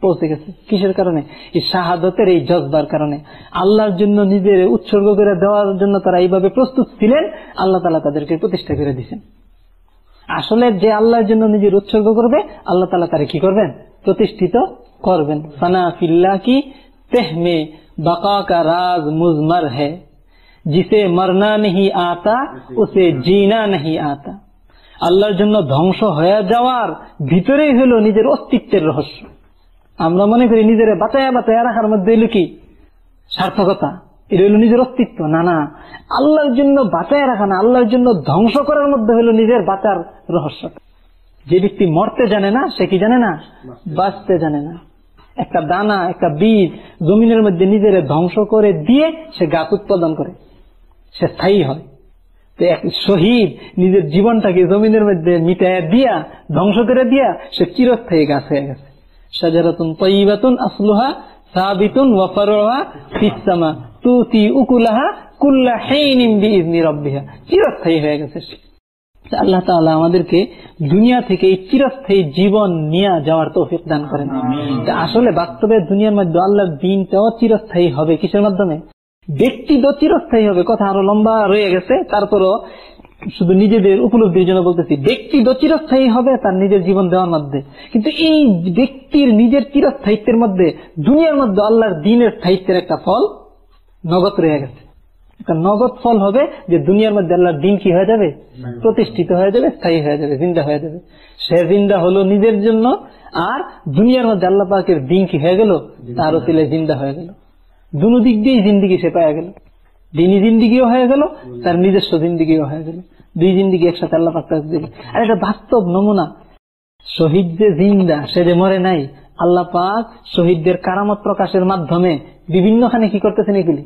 পৌঁছে গেছে। কিসের কারণে? এই শাহাদতের এই জজবার কারণে। আল্লাহর জন্য নিজের উৎসর্গ করে দেওয়ার জন্য তারা এইভাবে প্রস্তুত ছিলেন। আল্লাহ তালা তাদেরকে প্রতিষ্ঠা করে দিচ্ছেন আসলে যে আল্লাহর জন্য নিজের উৎসর্গ করবে, আল্লাহ তালা তারা কি করবেন? প্রতিষ্ঠিত করবেন। ফানা ফিল্লা কি তেহমে বাকা কা রাজ মুজমার হে। জিসে মরনা নেই আতা, উসে জিনা নেই আতা। আল্লাহর জন্য ধ্বংস হয়ে যাওয়ার ভিতরেই হলো নিজের অস্তিত্বের রহস্য। আমরা মনে করি নিজের বাঁচায়া বাঁচায়া রাখার মধ্যে কি? সার্থকতা। এটা হলো নিজের অস্তিত্ব না না। আল্লাহর জন্য বাঁচায় রাখা না আল্লাহর জন্য ধ্বংস করার মধ্যে হলো নিজের বাঁচার রহস্য। যে ব্যক্তি মরতে জানে না সে কি জানে না? বাঁচতে জানে না। একটা দানা একটা বীজ জমিনের মধ্যে নিজের ধ্বংস করে দিয়ে সে গাছ উৎপাদন করে। সে স্থায়ী হয়। তো এক শহীদ নিজের জীবনটাকে জমিনের মধ্যে মিটাইয়া দিয়া ধ্বংস করে দিয়া সে চিরস্থায়ী গাছ হয়ে গেছে। সাজারাতুন তৈবাতুন আসলুহা সাবিতুন ওয়াফারোহা ফিসামা তুতি উকুলাহা কুল্লা রব্বিহা। চিরস্থায়ী হয়ে গেছে আল্লাহ তাআলা আমাদেরকে দুনিয়া থেকে এই চিরস্থায়ী জীবন নিয়ে যাওয়ার তৌফিক দান করেন। আসলে বাস্তবে দুনিয়ার মধ্যে আল্লাহর দিনটাও চিরস্থায়ী হবে কিসের মাধ্যমে? ব্যক্তি তো চিরস্থায়ী হবে কথা আরও লম্বা রয়ে গেছে। তারপরও শুধু নিজেদের উপলব্ধির জন্য বলতেছি ব্যক্তি তো চিরস্থায়ী হবে তার নিজের জীবন দেওয়ার মধ্যে। কিন্তু এই ব্যক্তির নিজের চিরস্থায়িত্বের মধ্যে দুনিয়ার মধ্যে আল্লাহর দিনের স্থায়িত্বের একটা ফল নগদ রয়ে গেছে। নগদ ফল হবে যে দুনিয়ার মধ্যে আল্লাহর দিন কি হয়ে যাবে? প্রতিষ্ঠিত হয়ে যাবে স্থায়ী হয়ে যাবে জিন্দা হয়ে যাবে। সে জিন্দা হলো নিজের জন্য আর দুনিয়ার মধ্যে আল্লাহ পাকের দিন কি হয়ে গেল? তার অতিলে জিন্দা হয়ে গেল। দুনো দিক দিয়েই জিন্দিগি সে পাওয়া গেল। দিনই জিন্দিগিও হয়ে গেল তার নিজস্ব জিন্দিগিও হয়ে গেল। দুই জিন্দিগি একসাথে আল্লাহ পাক দিল আর এটা বাস্তব নমুনা। শহীদ যে জিন্দা সে যে মরে নাই আল্লাহ পাক শহীদদের কারামত প্রকাশের মাধ্যমে বিভিন্নখানে কি করতেছেন এগুলি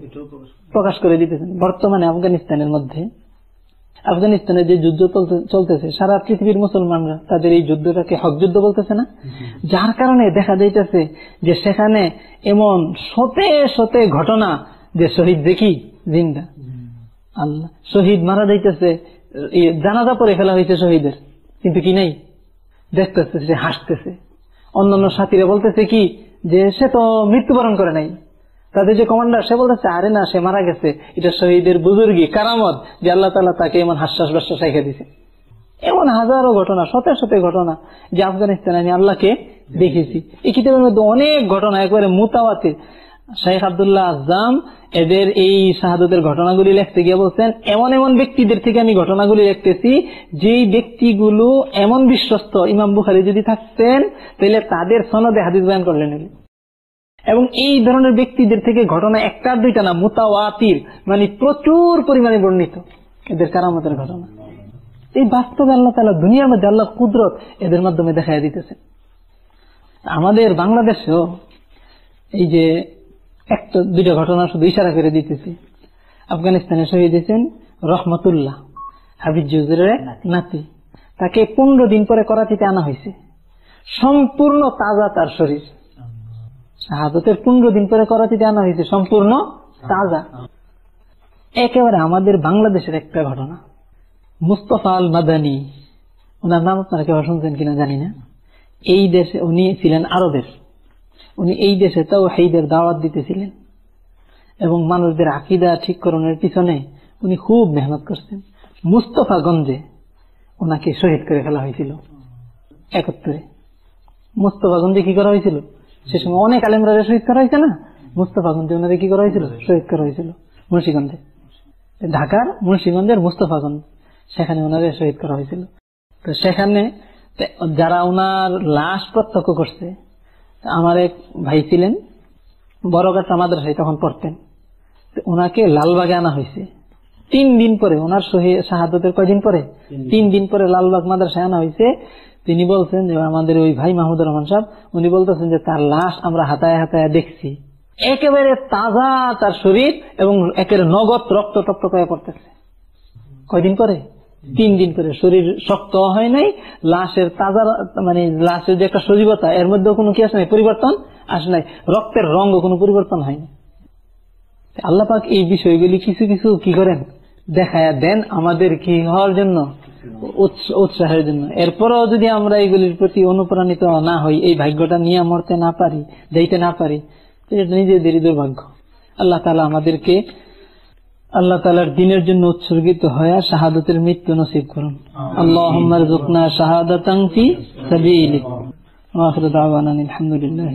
প্রকাশ করে। দিতেছেন। বর্তমানে আফগানিস্তানের মধ্যে। আফগানিস্তানে যে যুদ্ধ চলতেছে সারা পৃথিবীর মুসলমানরা তাদের এই যুদ্ধটাকে হক যুদ্ধ বলতেছে না? যার কারণে দেখা যাইতেছে যে সেখানে এমন শতে শতে ঘটনা যে শহীদ দেখি জিন্দা। আল্লাহ। শহীদ মারা যাইতেছে জানাজা পরে ফেলা হয়েছে শহীদের। কিন্তু কি নাই? দেখতেছে সে হাসতেছে। অন্যান্য সাথীরা বলতেছে কি, যে সে তো মৃত্যুবরণ করে নাই। তাদের যে কমান্ডার সে বলতেছে, আরে না, সে মারা গেছে। এটা শহীদের বুজুর্গি কারামত, যে আল্লাহ তালা তাকে এমন হাস্যাস বাস্যাস রেখে দিছে এমন হাজারো ঘটনা, শতে শতে ঘটনা, যে আফগানিস্তানে আমি আল্লাহকে দেখেছি। এই কিতাবের মধ্যে অনেক ঘটনা, একবারে মুতাওয়াতির শেখ আবদুল্লাহ আজম এদের এই শাহাদতের ঘটনাগুলি লিখতে গিয়ে বলছেন, এমন এমন ব্যক্তিদের থেকে আমি ঘটনাগুলি লিখতেছি, যেই ব্যক্তিগুলো এমন বিশ্বস্ত, ইমাম বুখারি যদি থাকতেন, তাহলে তাদের সনদে হাদিস বয়ান করলেন। এবং এই ধরনের ব্যক্তিদের থেকে ঘটনা একটা দুইটা না, মুতাওয়াতির মানে প্রচুর পরিমাণে বর্ণিত এদের কারামতের ঘটনা এই বাস্তবে আল্লাহ তালা দুনিয়ার মধ্যে আল্লাহ কুদরত এদের মাধ্যমে দেখাই দিতেছে আমাদের বাংলাদেশেও এই যে একটা দুইটা ঘটনা শুধু ইশারা করে দিতেছি। আফগানিস্তানে শহীদ হয়েছেন রহমতুল্লাহ হাবিজ জুজুরের নাতি। তাকে পনেরো দিন পরে করাচিতে আনা হয়েছে। সম্পূর্ণ তাজা তার শরীর। শাহাদতের পনেরো দিন পরে করাচিতে আনা হয়েছে সম্পূর্ণ তাজা। একেবারে আমাদের বাংলাদেশের একটা ঘটনা। মুস্তফা আল মাদানী ওনার নাম আপনারা কেউ শুনছেন কিনা জানি না। এই দেশে উনি ছিলেন আরবের। উনি এই দেশে তাও হেইদের দাওয়াত দিতেছিলেন। এবং মানুষদের আকিদা ঠিক করণের পিছনে উনি খুব মেহনত করছেন মুস্তফাগঞ্জে ওনাকে শহীদ করে ফেলা হয়েছিল একত্তরে মুস্তফাগঞ্জে কি করা হয়েছিল? সে সময় অনেক আলেমরা শহীদ করা হয়েছে না? মুস্তফাগঞ্জে ওনাদের কি করা হয়েছিল? শহীদ করা হয়েছিল মুন্সীগঞ্জে। ঢাকার মুন্সীগঞ্জের মুস্তফাগঞ্জ সেখানে ওনাদের শহীদ করা হয়েছিল। তো সেখানে যারা ওনার লাশ প্রত্যক্ষ করছে আমার এক ভাই ছিলেন বড়গাছা মাদ্রাসায় তখন পড়তেন। ওনাকে লালবাগে আনা হয়েছে। তিন দিন পরে ওনার শহীদ শাহাদতের কয়দিন পরে? তিন দিন পরে লালবাগ মাদ্রাসায় আনা হয়েছে। তিনি বলছেন যে আমাদের ওই ভাই মাহমুদুর রহমান সাহেব উনি বলতেছেন যে তার লাশ আমরা হাতায় হাতায় দেখছি। একেবারে তাজা তার শরীর এবং একেবারে নগদ রক্ত টক্ত করে পড়তেছে। কয়দিন পরে? তিন দিন পরে শরীর শক্ত হয় নাই, লাশের তাজা মানে লাশের যে একটা সজীবতা, এর মধ্যে কোনো কি আসে নাই? পরিবর্তন আসে নাই। রক্তের রঙ কোনো পরিবর্তন হয়নি আল্লাহ পাক এই বিষয়গুলি কিছু কিছু কি করেন? দেখায়া দেন আমাদের কি হওয়ার জন্য? উৎসাহের জন্য। এরপরও যদি আমরা এগুলির প্রতি অনুপ্রাণিত না হই, এই ভাগ্যটা নিয়ে মরতে না পারি, যাইতে না পারি, এটা নিজেদেরই দুর্ভাগ্য। আল্লাহ তালা আমাদেরকে আল্লাহ তালার দিনের জন্য উৎসর্গিত হয়ে শাহাদতের মৃত্যু নসিব করুন। আল্লাহ শাহাদাতাং আলহামদুলিল্লাহ